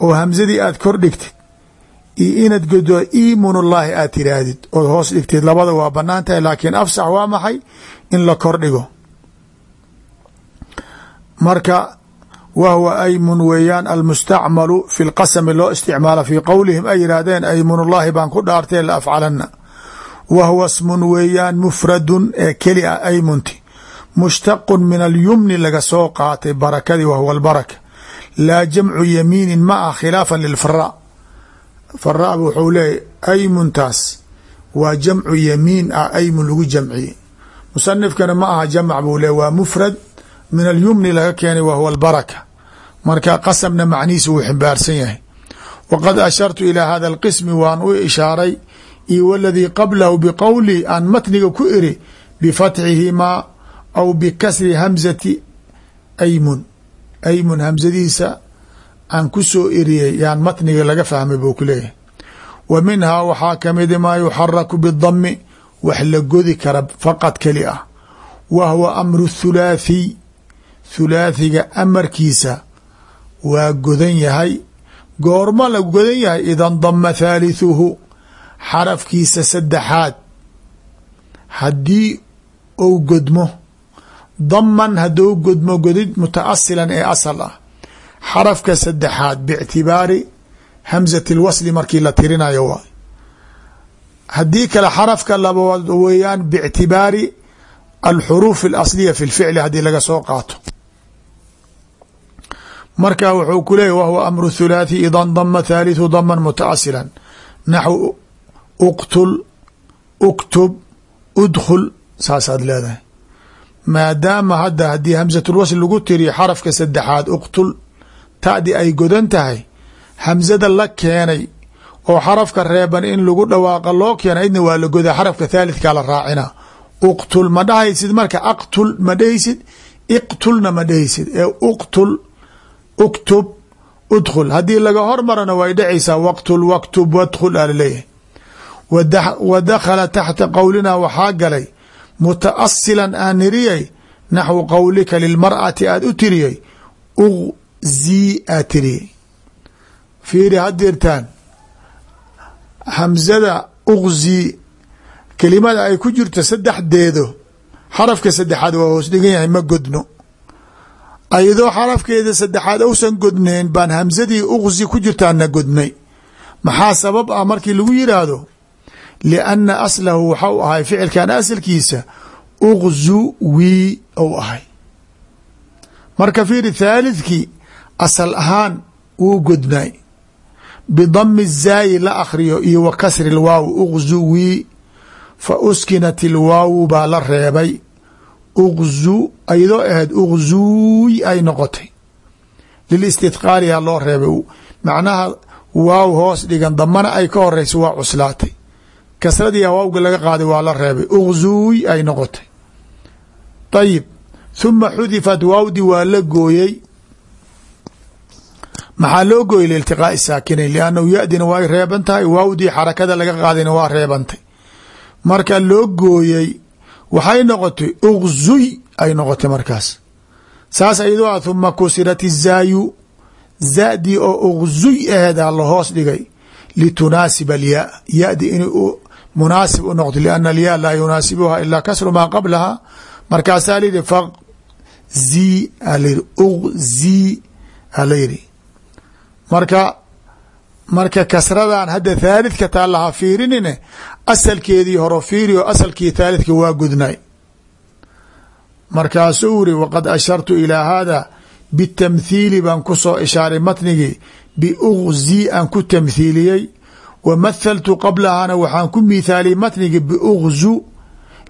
oo hamsadii aad kor dhigtid iyo inaad godo imunullaahi aad tiraahdid ood hoos dhigtid. Labada waa bannaan tahay laakiin afsax waa maxay in la kor dhigo. Marka wahwa aymun weeyaan almustacmalu fi lqasami loo isticmaala fii qowlihim ay yihaahdeen aymunullahi baan ku dhaartee la afcalana wahwa smun weeyaan mufradun ee keli ah aymunti. Mushtaqun min alyumni laga soo qaatay barakadii wahwa albaraka laa jamcu yamiinin ma ah khilaafan lilfara faraaba wuxuu leeyahy aymuntaas waa jamcu yamiin ah aymun lagu jamciye musanifkana ma aha jamc buu leey waa mufrad. Min alyumni laga keenay wa huwa albaraka. Marka qasamna macnihiisa wuu ximbaarsan yahay. Waqad ashartu ilaa hada alqismi waan u ishaaray iyo waladii qablahu biqowli aan matniga ku iri bifatxihimaa aw bikasri hamzati aymun. Aymun hamzadiisa aan ku soo eriyey yaan matniga laga fahmay buu ku leeyahay. Wa minhaa waxaa kamida maa yuxaraku bidami wax la godi kara faqad keli ah. Wa huwa amru thulaathiy thulaathiga amarkiisa waa godan yahay. Goorma la godan yahay idan dama thaalithuhu xarafkiisa saddexaad. Haddii ou godmo daman haddou godmo godid mutaasilan ee asal ah xarafka saddexaad biictibaari hamzati lwasli markii la tirinayo waay haddii kale xarafka labaad weeyaan biictibaari alxuruuf alasliya fi lficli haddii laga soo qaato. Marka wuxuu ku leeyay wahwa amru thulaathi idan dama thaalithu daman mutaasilan naxw uqtul uktub udkhul saasaad leedahay. Maadaama hadda haddii hamsatulwasl lagu tiriyo xarafka saddexaad uqtul tadi ay godan tahay hamsada la keenay oo xarafka reeban in lagu dhawaaqa loo keena idna waa la godaa xarafka thaalithkaa la raacina. Uqtul ma marka aqtul ma dhehaysid iqtulna ma dhehaysid ee uqtul uktub udkhul. Haddii laga hormarana way dhacaysaa waqtul waktub wadkhul aa la leeyahay wa dakhala taxta qowlina waxaa galay mutaasilan aan niriyay naxwu qowlika lilmar'ati aada u tiriyey uqzii aad tiriyey fiiri haddirtaan hamzada uqzii kelimada ay ku jirto saddexdeedo xarafka saddexaad waa hoos dhigan yahay ma godno ayadoo xarafkeeda saddexaad ousan godneyn baan hamsadii uqzi ku jirtaana godnay maxaa sabab ah markii lagu yiraahdo lianna aslahu waxau ahay ficilkan asalkiisa uqzu wii ou ahay marka fiiri thaalithkii asal ahaan wuu godnay bidami zaayi la akhriyo iyo wa kasri lwaaw uqzu wii fa uskinat ilwaawu baa la reebay. Uqzu ayadoo ahayd uqzuuy ay noqotay. Lilistithqaaliyaa loo reebay macnaha waaw hoos dhigan damana ay ka horeysa waa cuslaatay. Kasradii waawga laga qaaday waa la reebay. Uqzuuy ay noqotay. Ayib huma xudifat waawdi waa la gooyey maxaa loo gooyey liiltiqaai saakinayn liannahu yadina way reeban tahay waawdii xarakada laga qaadayna waa reebantay. Marka loo gooyey waxay noqotay uqzuy ay noqotay markaas. Saas ayadoo a huma kusirat izaayu zadii oo uqzuy aheedaa la hoos dhigay. Litunaasiba alyaa yadi in munaasib u noqto lianna alyaa laa yunaasibuha ilaa kasru maa qablaha markaasaa layidhi faqzi alayidhi uqzi alayidhi marka marka kasradan hadda thaalidka taa laha fiirinine asalkeedii horo fiiri asalkii thaalidka waa gudnay. Markaasuu iri waqad ashartu ilaa haada bitamthiili baan ku soo ishaaray matnigii biugzi aan ku tamthiiliyey wa mathaltu qablahana waxaan ku mithaaliyey matnigii biugzu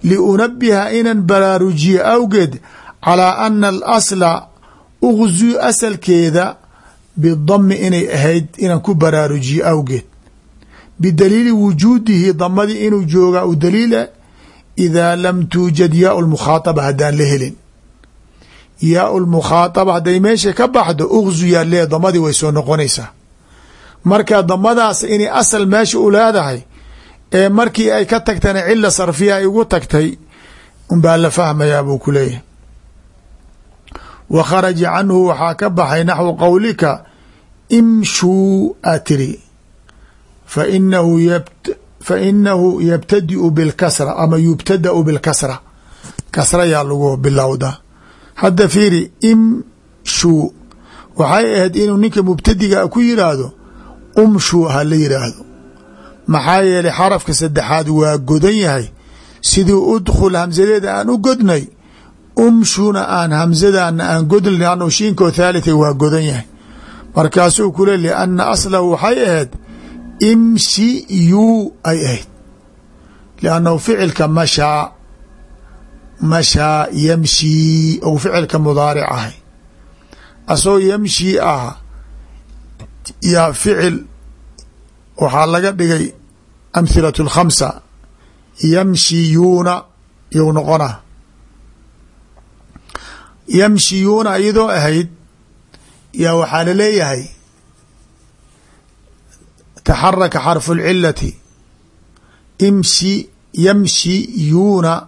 liunabiha inan baraarujiye awgeed calaa ana alasla ugzu asalkeeda bidami inay ahayd inaan ku baraarujiye awgeed. Bidaliili wujuudihi damadii inuu joogaa u daliila idaa lam tuujad yaau lmukhaataba haddaan la helin. Yaau lmukhaataba hadday meesha ka baxdo ugzu yaa lee damadii way soo noqonaysaa. Marka damadaas inay asal meesha u leedahay ee markii ay ka tagtana cila sarfiya ay ugu tagtay unbaa la fahmayaa buu ku leeyahay wa kharaja canhu waxaa ka baxay naxwu qowlika imshuu aa tiri fainahu yabtadiu bilkasra ama yubtadau bilkasra. Kasra yaa lagu bilowda. Hadda fiiri imshuu waxay ahayd inuu ninka mubtadiga ku yiraahdo umshuu ha la yiraahdo. Maxaa yeelay xarafka saddexaad waa godan yahay. Sidii udkhul hamsadeeda aan u godnay umshuna aan hamsadana aan godn lannu shiinkoo thaalita waa godan yahay. Markaasuu ku le lianna aslahu waxay ahayd imshi yuu ay ahayd. Liannahu ficilka mashaa mashaa yamshii ou ficilka mudaaric ahay. Asagoo yamshii ah yaa ficil waxaa laga dhigay amhilat اlkhamsa yamshiyuuna you noqona yamshiyuuna iyadoo ahayd yaa waxaa la leeyahay taxaraka xarfu اlcilati imshi yamshiyuuna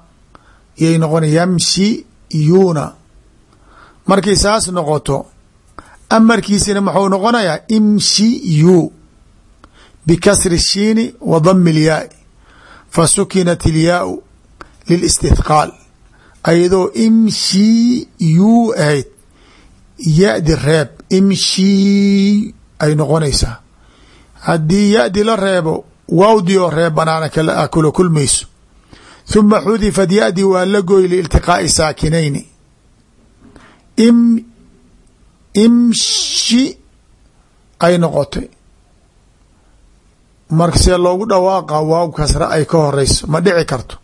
yay noqona yamshiyuuna. Markay saas noqoto amarkiisina muxuu noqonayaa imshiyu bikasri shiini wa dami اlyaai fa sukinat ilyaau lilistihqaal ayadoo imshiyuu ahayd ya-di reeb imshii ay noqonaysaa. Haddii ya-di la reebo waawdi oo reeb banaana kula kulmayso. Huma xudifat ya-di waa la gooy liiltiqaa'i saakinayni im imshi ay noqotay. Markasee loogu dhawaaqa waaw kasra ay ka horeyso ma dhici karto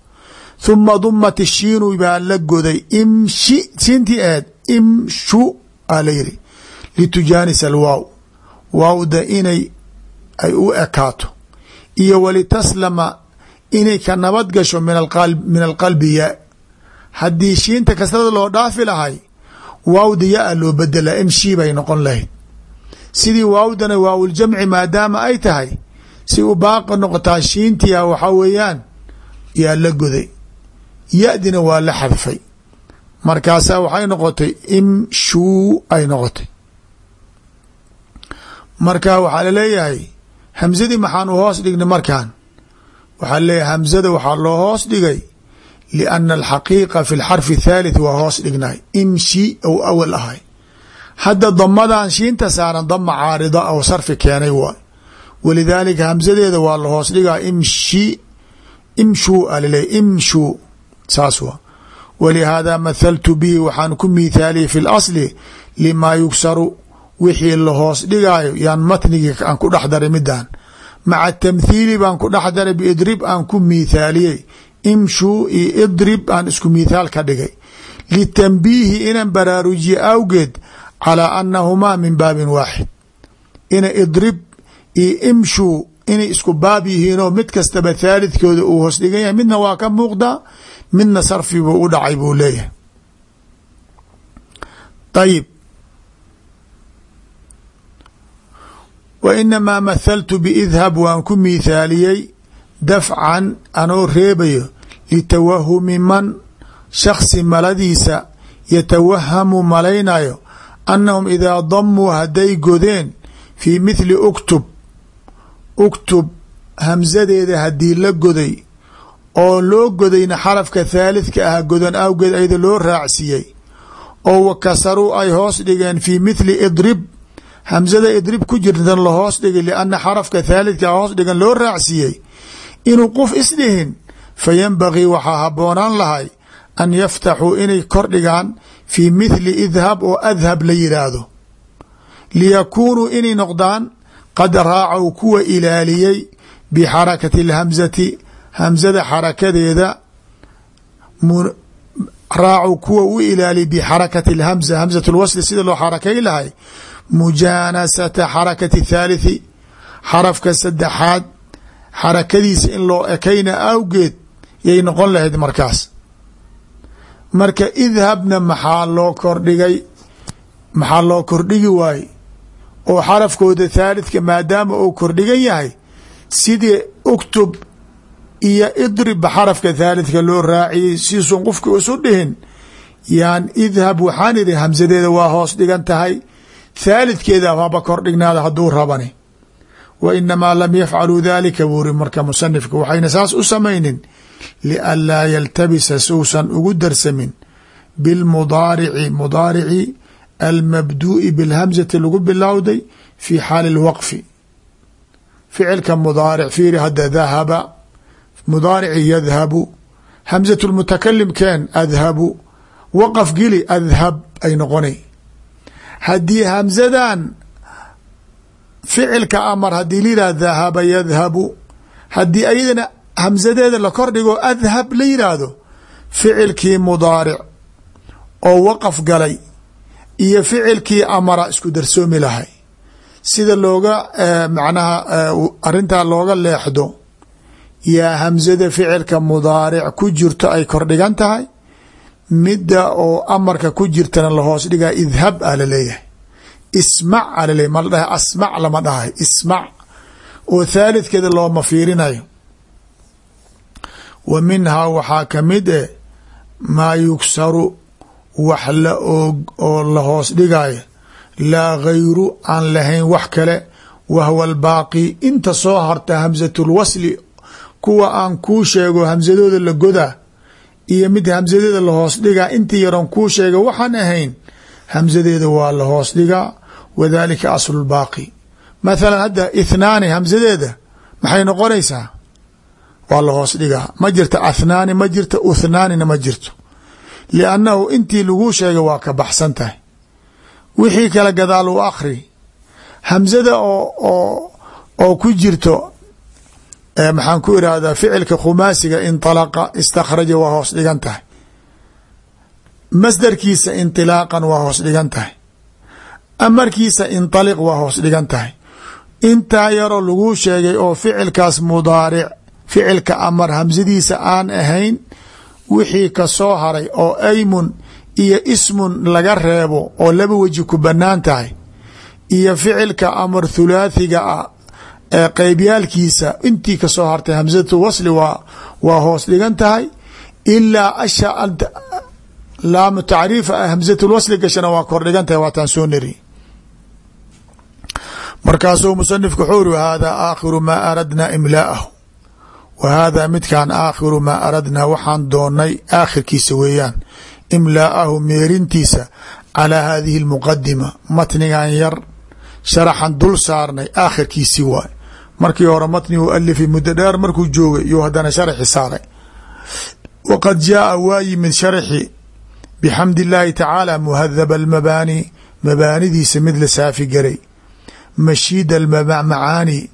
huma dumat ishiinu baa la goday imshi siintii aheed imshu aa la yiri litujaanis alwaaw waawda inay ay u ekaato iyo walitaslama inay ka nabad gasho min alqalbi yaa haddii shiinta kasrada loo dhaafi lahay waawda yaa loo bedelaa imshi bay noqon lahayd sidii waawdana waawuljamci maadaama ay tahay si u baaqa noqotaa shiintiya waxaa weeyaan yaa la goday ya-dina waa la xadfay. Markaasaa waxay noqotay imshuu ay noqotay. Marka waxaa la leeyahay hamsadii maxaan u hoos dhignay markaan. Waxaa la leeyahay hamsada waxaa loo hoos dhigay lianna alxaqiiqa fi lxarfi thalith waa hoos dhignay. Imshi ou awal ahay. Hadda damadan shiinta saaran dama caarida ou sarfi keenay waay walidaalika hamsadeeda waa la hoos dhigaa imshi imshuu alaleeyahy imshuu saas waa. Walihaada mathaltu bihi waxaan ku miithaaliyay fi lasli limaa yugsaru wixii la hoos dhigaayo yaan matnigii aan ku dhex daray midaan maca tamthiili baan ku dhex daray biidrib aan ku miithaaliyey. Imshuu iyo idrib aan isku miithaal ka dhigay. Litanbiihi inan baraarujiye awgeed calaa annahumaa min baabin waaxid. Ina idrib iyo imshuu inay isku baab yihiinoo mid kastaba thaalidkooda uu hoos dhigan yahay midna waa ka muuqdaa midna sarfi buu u dhacay buu leeyahay. Ayib wa inamaa mathaltu biidhab waan ku miithaaliyey dafcan anoo reebayo litawahumi man shaksi maladiisa yatawahamu malaynayo annahum idaa damuu hadday godeen fii mithli uktub uktub hamsadeeda haddii la goday oo loo godayna xarafka thaalidka ah godan awgeed ayada loo raacsiiyey oo wa kasaruu ay hoos dhigeen fii mithli idrib hamsada idrib ku jirtan la hoos dhigay lianna xarafka thaalidka hoos dhigan loo raacsiiyey inuu qof isdhihin fa yanbagii waxaa habboonaan lahay an yaftaxuu inay kor dhigaan fii mithli idhab oo adhab la yidhaahdo liyakuunuu inay noqdaan qad raacow kuwa ilaaliyey bixarakati اlhamzati hamzada xarakadeeda raacow kuwa u ilaaliyay bixarakati اlhamza hamzat اlwasli sida loo xarakay lahay mujaanasata xarakati thaalithi xarafka saddexaad xarakadiisa in loo ekayna awgeed yay noqon lahayd markaas. Marka idhabna maxaa loo kordhigay? Maxaa loo kordhigi waaye oo xarafkooda thaalidka maadaama uu kordhigan yahay sidii uktub iyo idribba xarafka thaalidka loo raaciyey siisuun qofki isu dhihin. Yaan idhab waxaan idhi hamsadeeda waa hoos dhigan tahay. Thaalidkeeda haba kordhignaada hadduu rabani. Wa inamaa lam yafcaluu dalika buuri marka musanifka waxayna saas u samaynin. Lianlaa yaltabisa suusan ugu darsamin. Bilmudaarici mudaarici almabduu'i bilhamzati lagu bilowday fi xaali اlwaqfi ficilka mudaaric fiiri hadda dahaba mudaarici yadhabu hamzat lmutakalim keen adhabu waqaf geli adhab ay noqonay. Haddii hamzadan ficilka amar haddii layidhah dahaba yadhabu haddii ayadana hamsadeeda la kordhigo adhab la yidhaahdo ficilkii mudaaric oo waqaf galay iyo ficilkii amara isku darsoomi lahay. Sida looga macnaha arintaa looga leexdo yaa hamsada ficilka mudaaric ku jirto ay kordhigan tahay? Midda oo amarka ku jirtana lahoos dhigaa idhab a la leeyahay ismac a laleeyahy ma la dhahay asmac lama dhahay. Ismac oo thaalidkeeda looma fiirinayo wa minhaa waxaa ka mid eh maa yugsaru wax la oog oo la hoos dhigayo laa gayru aan lahayn wax kale wahwa albaaqi. Inta soo harta hamsatulwasli kuwa aan kuu sheego hamsadooda la godaa iyo mid hamsadeeda la hoos dhigaa intii yaroon kuu sheega waxaan ahayn hamsadeeda waa la hoos dhigaa wadalika aslu lbaaqi mathalan hadda ithnaani hamsadeeda maxay noqonaysaa? Waa la hoos dhigaa ma jirta athnaani ma jirta uthnaanina ma jirto. Liannahu intii laguu sheegay waa ka baxsan tahay. Wixii kale gadaal u akhri. Hamsada oo oo oo ku jirto maxaan ku irahdaa ficilka khumaasiga inطalaqa istakhraja waa hoos dhigan tahay masdarkiisa inطilaaqan waa hoos dhigan tahay amarkiisa inطaliq waa hoos dhigan tahay intaa yaroo laguu sheegay oo ficilkaas mudaaric ficilka amar hamsadiisa aan ahayn wixii ka soo haray oo aymun iyo ismun laga reebo oo laba weji ku bannaan tahay iyo ficilka amar thulaathiga ah ee qeybyaalkiisa intii ka soo hartay hamsatu wasli waa waa hoos dhigan tahay ilaa asha laamu tacriifa ah hamsatulwasli gashana waa kor dhigan tahay waataan soo nari markaasuu musanifku wuxuu uri hada aakhiru maa aradna imlaa'ahu wa hada midkan aakhiru maa aradnaa waxaan doonay aakhirkiisa weeyaan imlaa'ahu meerintiisa calaa hadihi اlmuqadima matnigan yar sharaxan dul saarnay aakhirkiisii waay markii hore matni u alifi muddo dheer markuu joogay iyuu haddana sharaxi saaray waqad jaaa waa yimid sharxi bixamdi illaahi tacaala muhadaba almabaani mabaanidiisa mid la saafi garay. Mashiida almacaani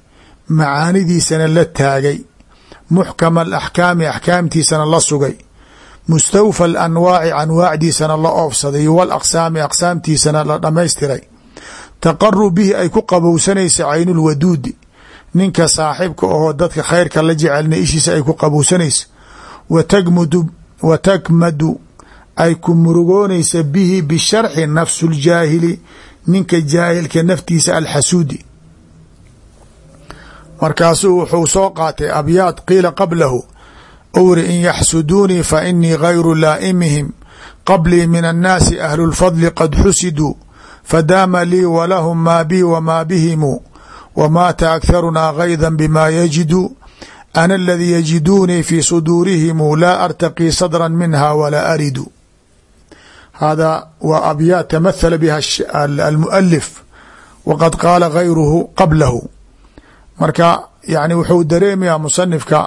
macaanidiisana la taagay. Muxkama alaxkaami axkaamtiisana la sugay. Mustawfa alanwaaci anwaacdiisana la oofsaday. Walaqsaami aqsaamtiisana la dhammaystiray. Taqaru bihi ay ku qabowsanaysa caynulwaduudi ninka saaxibka ahoo dadka khayrka la jecelna ishiisa ay ku qabowsanaysa watagmdu wa takmadu ay ku murugoonaysa bihi bisharxi nafsu ljaahili ninka jaahilka naftiisa alxasuudi. Markaasuu wuxuu soo qaatay abyaad qiila qablahu owri in yaxsuduunii fa inii gayru laa'imihim qablii min annaasi ahlu lfadli qad xusiduu fadaama lii walahum maa bii wamaa bihimu wmaata akharunaa gayda bima yajidu ana aladii yajiduunii fi suduurihimu laa artaqii sadra minha walaa aridu hada waa abyaad tamahala biha almualif waqad qaala gayruhu qablahu marka yani wuxuu dareemayaa musanifka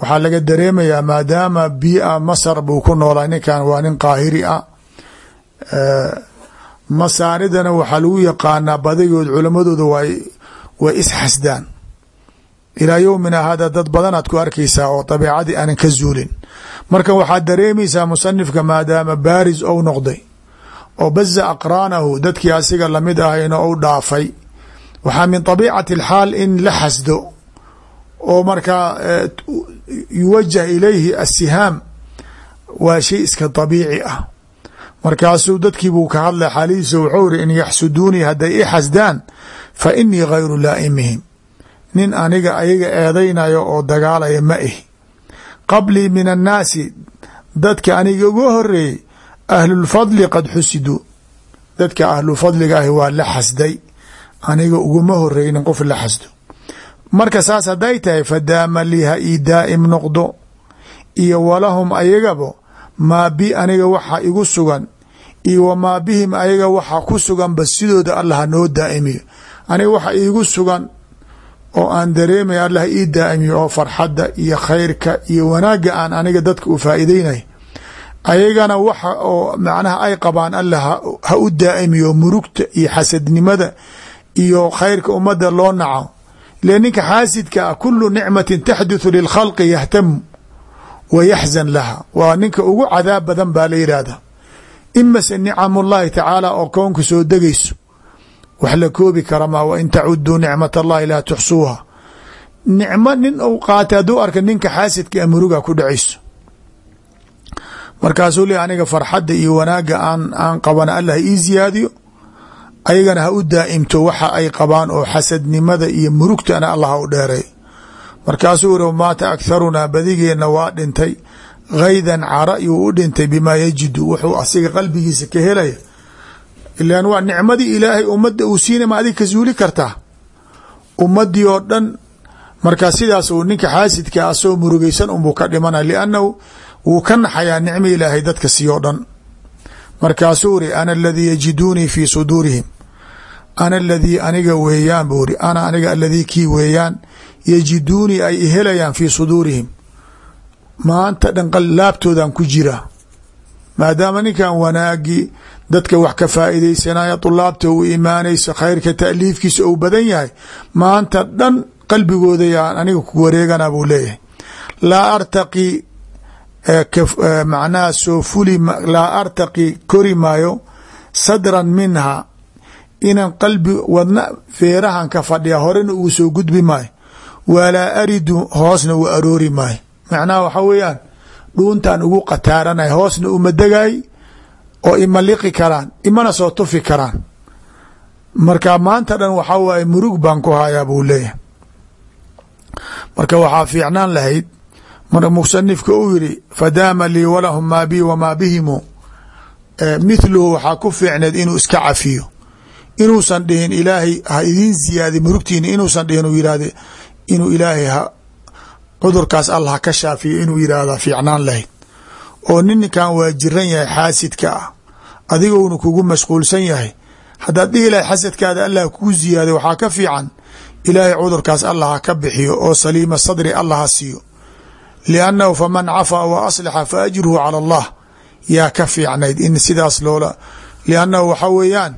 waxaa laga dareemayaa maadaama bia masar buu ku noolaa ninkan waa nin qaahiri ah masaaridana waxaa lagu yaqaanaa badagood culamadooda way way isxasdaan ilaa yowmina hada dad badanaad ku arkaysaa oo dabeicadii aanan ka zuulin. Marka waxaad dareemaysaa musanifka maadaama baaris ou noqday oo baza aqraanahu dadkii asiga la mid ahayna uu dhaafay. Waxaa min abiicati alxaal in la xasdo oo markaa e, yuwajah ilayhi asihaam waa shay iska dabiici ah. Markaasuu dadkii buu ka hadlay xaalihiisa wuxuu iri in yaxsuduunii hadday i xasdaan fa inii gayru laa'imihim. Nin aniga ayaga eedaynayo oo dagaalaya ma ihi qablii min annaasi dadka aniga uga horeeyey ahlulfadli qad xusiduu dadka ahlufadliga ahi waa la xasday. Aniga uguma horeynin qof la xasdo. Marka saas hadday tahay fadaama lii ha ii daa'im noqdo. Iyo walahum ayagabo maa bi aniga waxa igu sugan. Iyo wamaa bihim ayaga waxa ku suganba sidooda allah noo daa'imiyo aniga waxa iigu sugan oo aan dareemaya allah ii daa'imiyo oo farxadda iyo khayrka iyo wanaagga aan aniga dadka u faa'iideynay. Ayagana waxa oo macnaha ay qabaan allah ha u daa'imiyo murugta iyo xasadnimada iyo khayrka ummadda loo naco. Le ninka xaasidka ah kulu nicmatin taxduthu lilkhalqi yahtamu wa yaxzan laha. Waa ninka ugu cadaab badan baa la yidhaahda imase nicam ullahi tacaala oo kownka soo degayso wax la koobi kara maa wain tacuduu nicmat allahi laa tuxsuuha. Nicmo nin uu qaatay hadduu arka ninka xaasidka a muruga ku dhacayso markaasuu le aniga farxadda iyo wanaagga aan aan qabana allah ii ziyaadiyo ayagana ha u daa'imto waxa ay qabaan oo xasadnimada iyo murugtana allah ha u dheeray. Markaasuu iri maata akharunaa badigeenna waa dhintay. Haydan cara yuu u dhintay bimaa yajidu wuxuu asiga qalbigiisa ka helaya ilan waa nicmadii ilaahay ummadda uu siina ma adig ka suuli kartaa? Ummadii oo dhan markaa sidaas uu ninka xaasidka asoo murugaysan unbuu ka dhimana liannahu wuu ka naxayaa nicmi ilaahay dadka siyo dhan. Markaasuu iri ana aladii yajiduunii fii suduurihim. Ana aladii aniga weeyaan buu iri ana aniga aladii kii weeyaan yajiduunii ay ihelayaan fii suduurihim. Maanta dhan laabtoodan ku jira maadaama ninkan wanaagii dadka wax ka faa'iidaysanaya tulaabta u imaanayso khayrka taaliifkiisa ou badan yahay. Maanta dhan qalbigooda yaan aniga ku wareegana buu leeyahay. Laa artaqi macnaha soo fuli laa artaqi kori maayo sadran minha inan qalbi wadna feerahan ka fadhiya horena uu soo gudbi maayo. Walaa aridu hoosna u aroori maayo. Macnaha waxa weeyaan dhuuntan ugu qataaranay hoosna uma degay oo ima liqi karaan imana soo tufi karaan. Marka maanta dhan waxaa waaye murug baan ku hayaa buu leeyahay. Marka waxaa fiicnaan lahayd mar musanifka uu yidhi fadaama lii walahum maa bi wamaa bihimu. Mithluhu waxaa ku fiicneed inuu iska cafiyo. Inuusan dhihin ilaahay ha idiin ziyaadi murugtiina inuusan dhihin uu yihahde inuu ilaahay ha cudurkaas allah ka shaafiyo inuu yidhaahda fiicnaan lahayd. Oo ninkan waa jiran yahay xaasidka ah adigouna kugu mashquulsan yahay. Haddaad dhihi lahay xasadkaada allah kugu ziyaaday waxaa ka fiican ilaahay cudurkaas allah ka bixiyo oo saliima sadri allah ha siiyo. Liannahu faman cafaa wa aslaxa fa ajruhu cala allah yaa ka fiicnayd in sidaas loola liannahu waxa weeyaan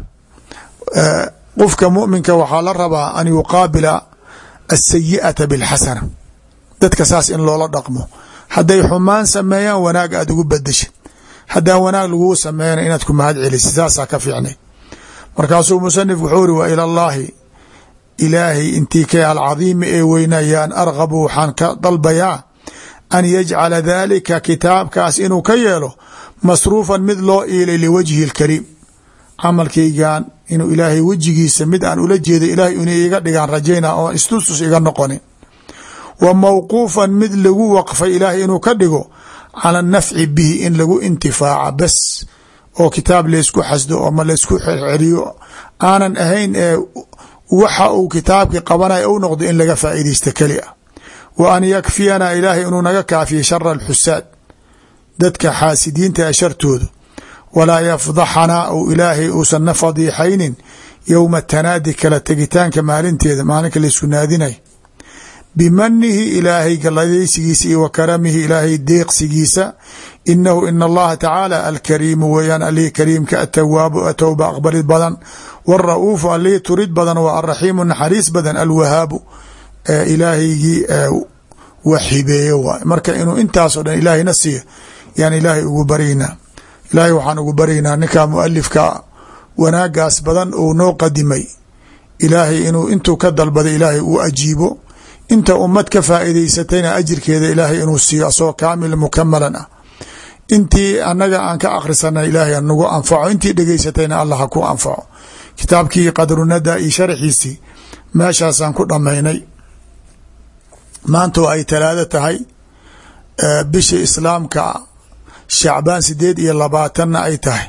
qofka muminka waxaa la rabaa an yuqaabila asayi'ata bilxasana. Dadka saas in loola dhaqmo. Hadday xumaan sameeyaan wanaag aada ugu badashid haddaan wanaag laguu sameeyana inaad ku mahad celisid saasaa ka fiicnay. Markaasuu musanif wuxuu iri wa ila llaahi ilaahay intii kay alcadiimi ee weynayaan argabu waxaan ka dalbayaa an yajcala daalika kitaabkaas inuu ka yeelo masruufan mid loo iilay liwajhi اlkariim camalkaygan inuu ilaahay wejigiisa mid aan ula jeedo ilahay inay iga dhigaan rajayna oo istustus iga noqonin. Wa mawquufan mid lagu waqfay ilaahay inuu ka dhigo cala nafci bihi in lagu intifaaca bas oo kitaab laysku xasdo ama laysku xerxeriyo aanan ahayn ee waxa uu kitaabkii qabanaya u noqdo in laga faa'iidaysta keli ah wa an yakfiyanaa ilaahay inuu naga kaafiya shara alxusaad dadka xaasidiinta a shartooda. Walaa yafdaxanaa ou ilaahay uusan na fadiixaynin yowma tanaadi kala tegitaanka maalinteeda maalinka laysku naadinay bimanihi ilaahay galladaysigiisa iyo wa ilaahay deeqsigiisa inahu ina allaha tacaala alkariimu weeyaan alihi kariimka atawaabu atowba aqbalid badan wاra'uufu alihi turid badan wa alraxiimu naxariis badan alwahaabu ilaahaygii waxibeeyo waay marka inuu intaasoo dhan ilaahayna siiyo yaan ilaahay ugu baryaynaa ilaahay waxaan ugu baryaynaa ninkaa mualifka wanaagaas badan uu noo qadimay. Ilaahay inuu intuu ka dalbaday ilaahay uu ajiibo inta ummad ka faa'iidaysatayna ajirkeeda ilaahay inuu siiyo asagoo kaamil mukamalan ah. Intii annaga aan ka akhrisanay ilaahay nagu anfaco intii dhegeysatayna allah ha ku anfaco. Kitaabkii qadrunada iyo sharxiisii meeshaasaan ku dhammaynay. Maanta oo ay talaado tahay bisha islaamka shacbaan sideed iyo labaatanna ay tahay.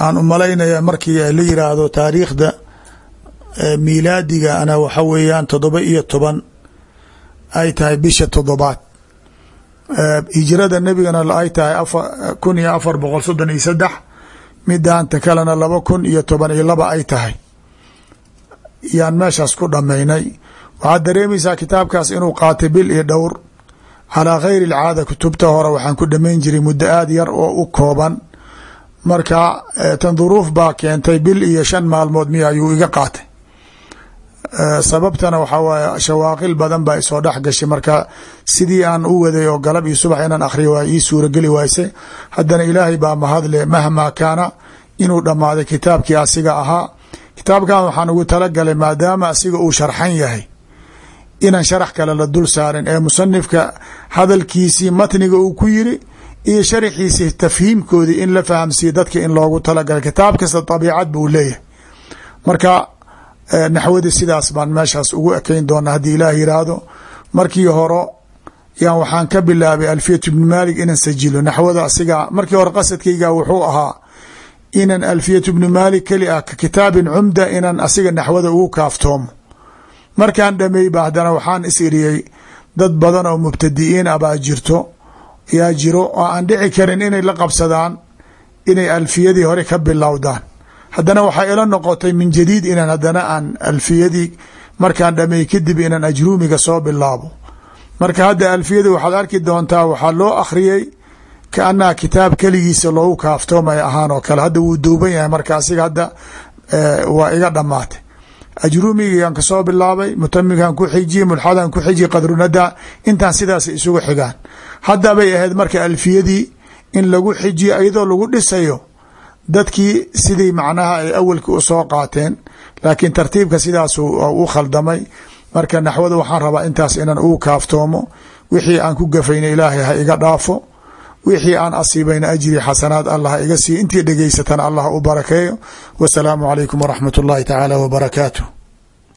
Aan u malaynaya markii la yiraahdo taariikhda miilaadiga ana waxa weeyaan toddoba iyo toban ay tahay bisha toddobaad. Hijrada nebigana ay tahay kun iyo afar boqol soddon iyo saddex midaanta kalena laba kun iyo toban iyo laba ay tahay. Yaan meeshaas ku dhammaynay. Waxaad dareemaysaa kitaabkaas inuu qaatay bil iyo dhowr. Calaa khayri alcaada kutubta hore waxaan ku dhamayn jiray muddo aada yar oo u kooban. Marka tan duruuf baa keentay bil iyo shan maalmood miya ayuu iga qaatay sababtana waxaa waaye shawaaqil badan baa isoo dhex gashay. Marka sidii aan u waday oo galab iyo subax inaan akhriyo waa ii suurageli waysay haddana ilaahay baa mahadle mahmaa kaana inuu dhammaaday kitaabkii asiga ahaa. Kitaabkan waxaan ugu talagalay maadaama asiga uu sharxan yahay inaan sharax kale la dul saarin ee musanifka hadalkiisii matniga uu ku yiri iyo sharaxiisii tafhiimkoodii in la fahamsiiyo dadka in loogu talagalay. Kitaab kasta dabiicad buu leeyahay. Marka naxwadii sidaas baan meeshaas ugu ekeyn doona haddii ilaah yiraahdo. Markii hore yan waxaan ka bilaabay alfiyat bni maalik inaan sajilo. Naxwada asiga markii hore qasadkayga wuxuu ahaa inan alfiyat bni maalik keli ah ka kitaabin cumda inaan asiga naxwada ugu kaaftoomo markaan dhameey ba haddana waxaan is iriyey dad badan oo mubtadi'iin ah baa jirto. Yaa jiro oo aan dhici karin inay la qabsadaan inay alfiyadii hore ka bilowdaan haddana waxaa ila noqotay min jadiid inaan haddana aan alfiyadii markaan dhameey kadib inaan ajruumiga soo bilaabo. Marka hadda alfiyadii waxaad arki doontaa waxaa loo akhriyey kaanaha kitaab keligiisa loogu kaaftoomay ahaan oo kale. Hadda wuu duuban yahay marka asiga hadda waa iga dhamaatay ajruumigaan ka soo bilaabay mutamikan ku xiji mulxadan ku xiji qadrunada intaan sidaas isugu xigaan. Haddabay ahayd marka alfiyadii in lagu xijiyo iyadoo lagu dhisayo dadkii sidii macnaha ay awalkii u soo qaateen laakiin tartiibka sidaas u khaldamay. Marka naxwada waxaan rabaa intaas inaan ugu kaaftoomo wixii aan ku gafayna ilaahay ha iga dhaafo wixii aan asiibayna ajri xasanaad allah iga siiyo intii dhegeysatan allah u barakeeyo. Wasalaamu calaykum waraxmat اllahi tacaala wbarakaatuh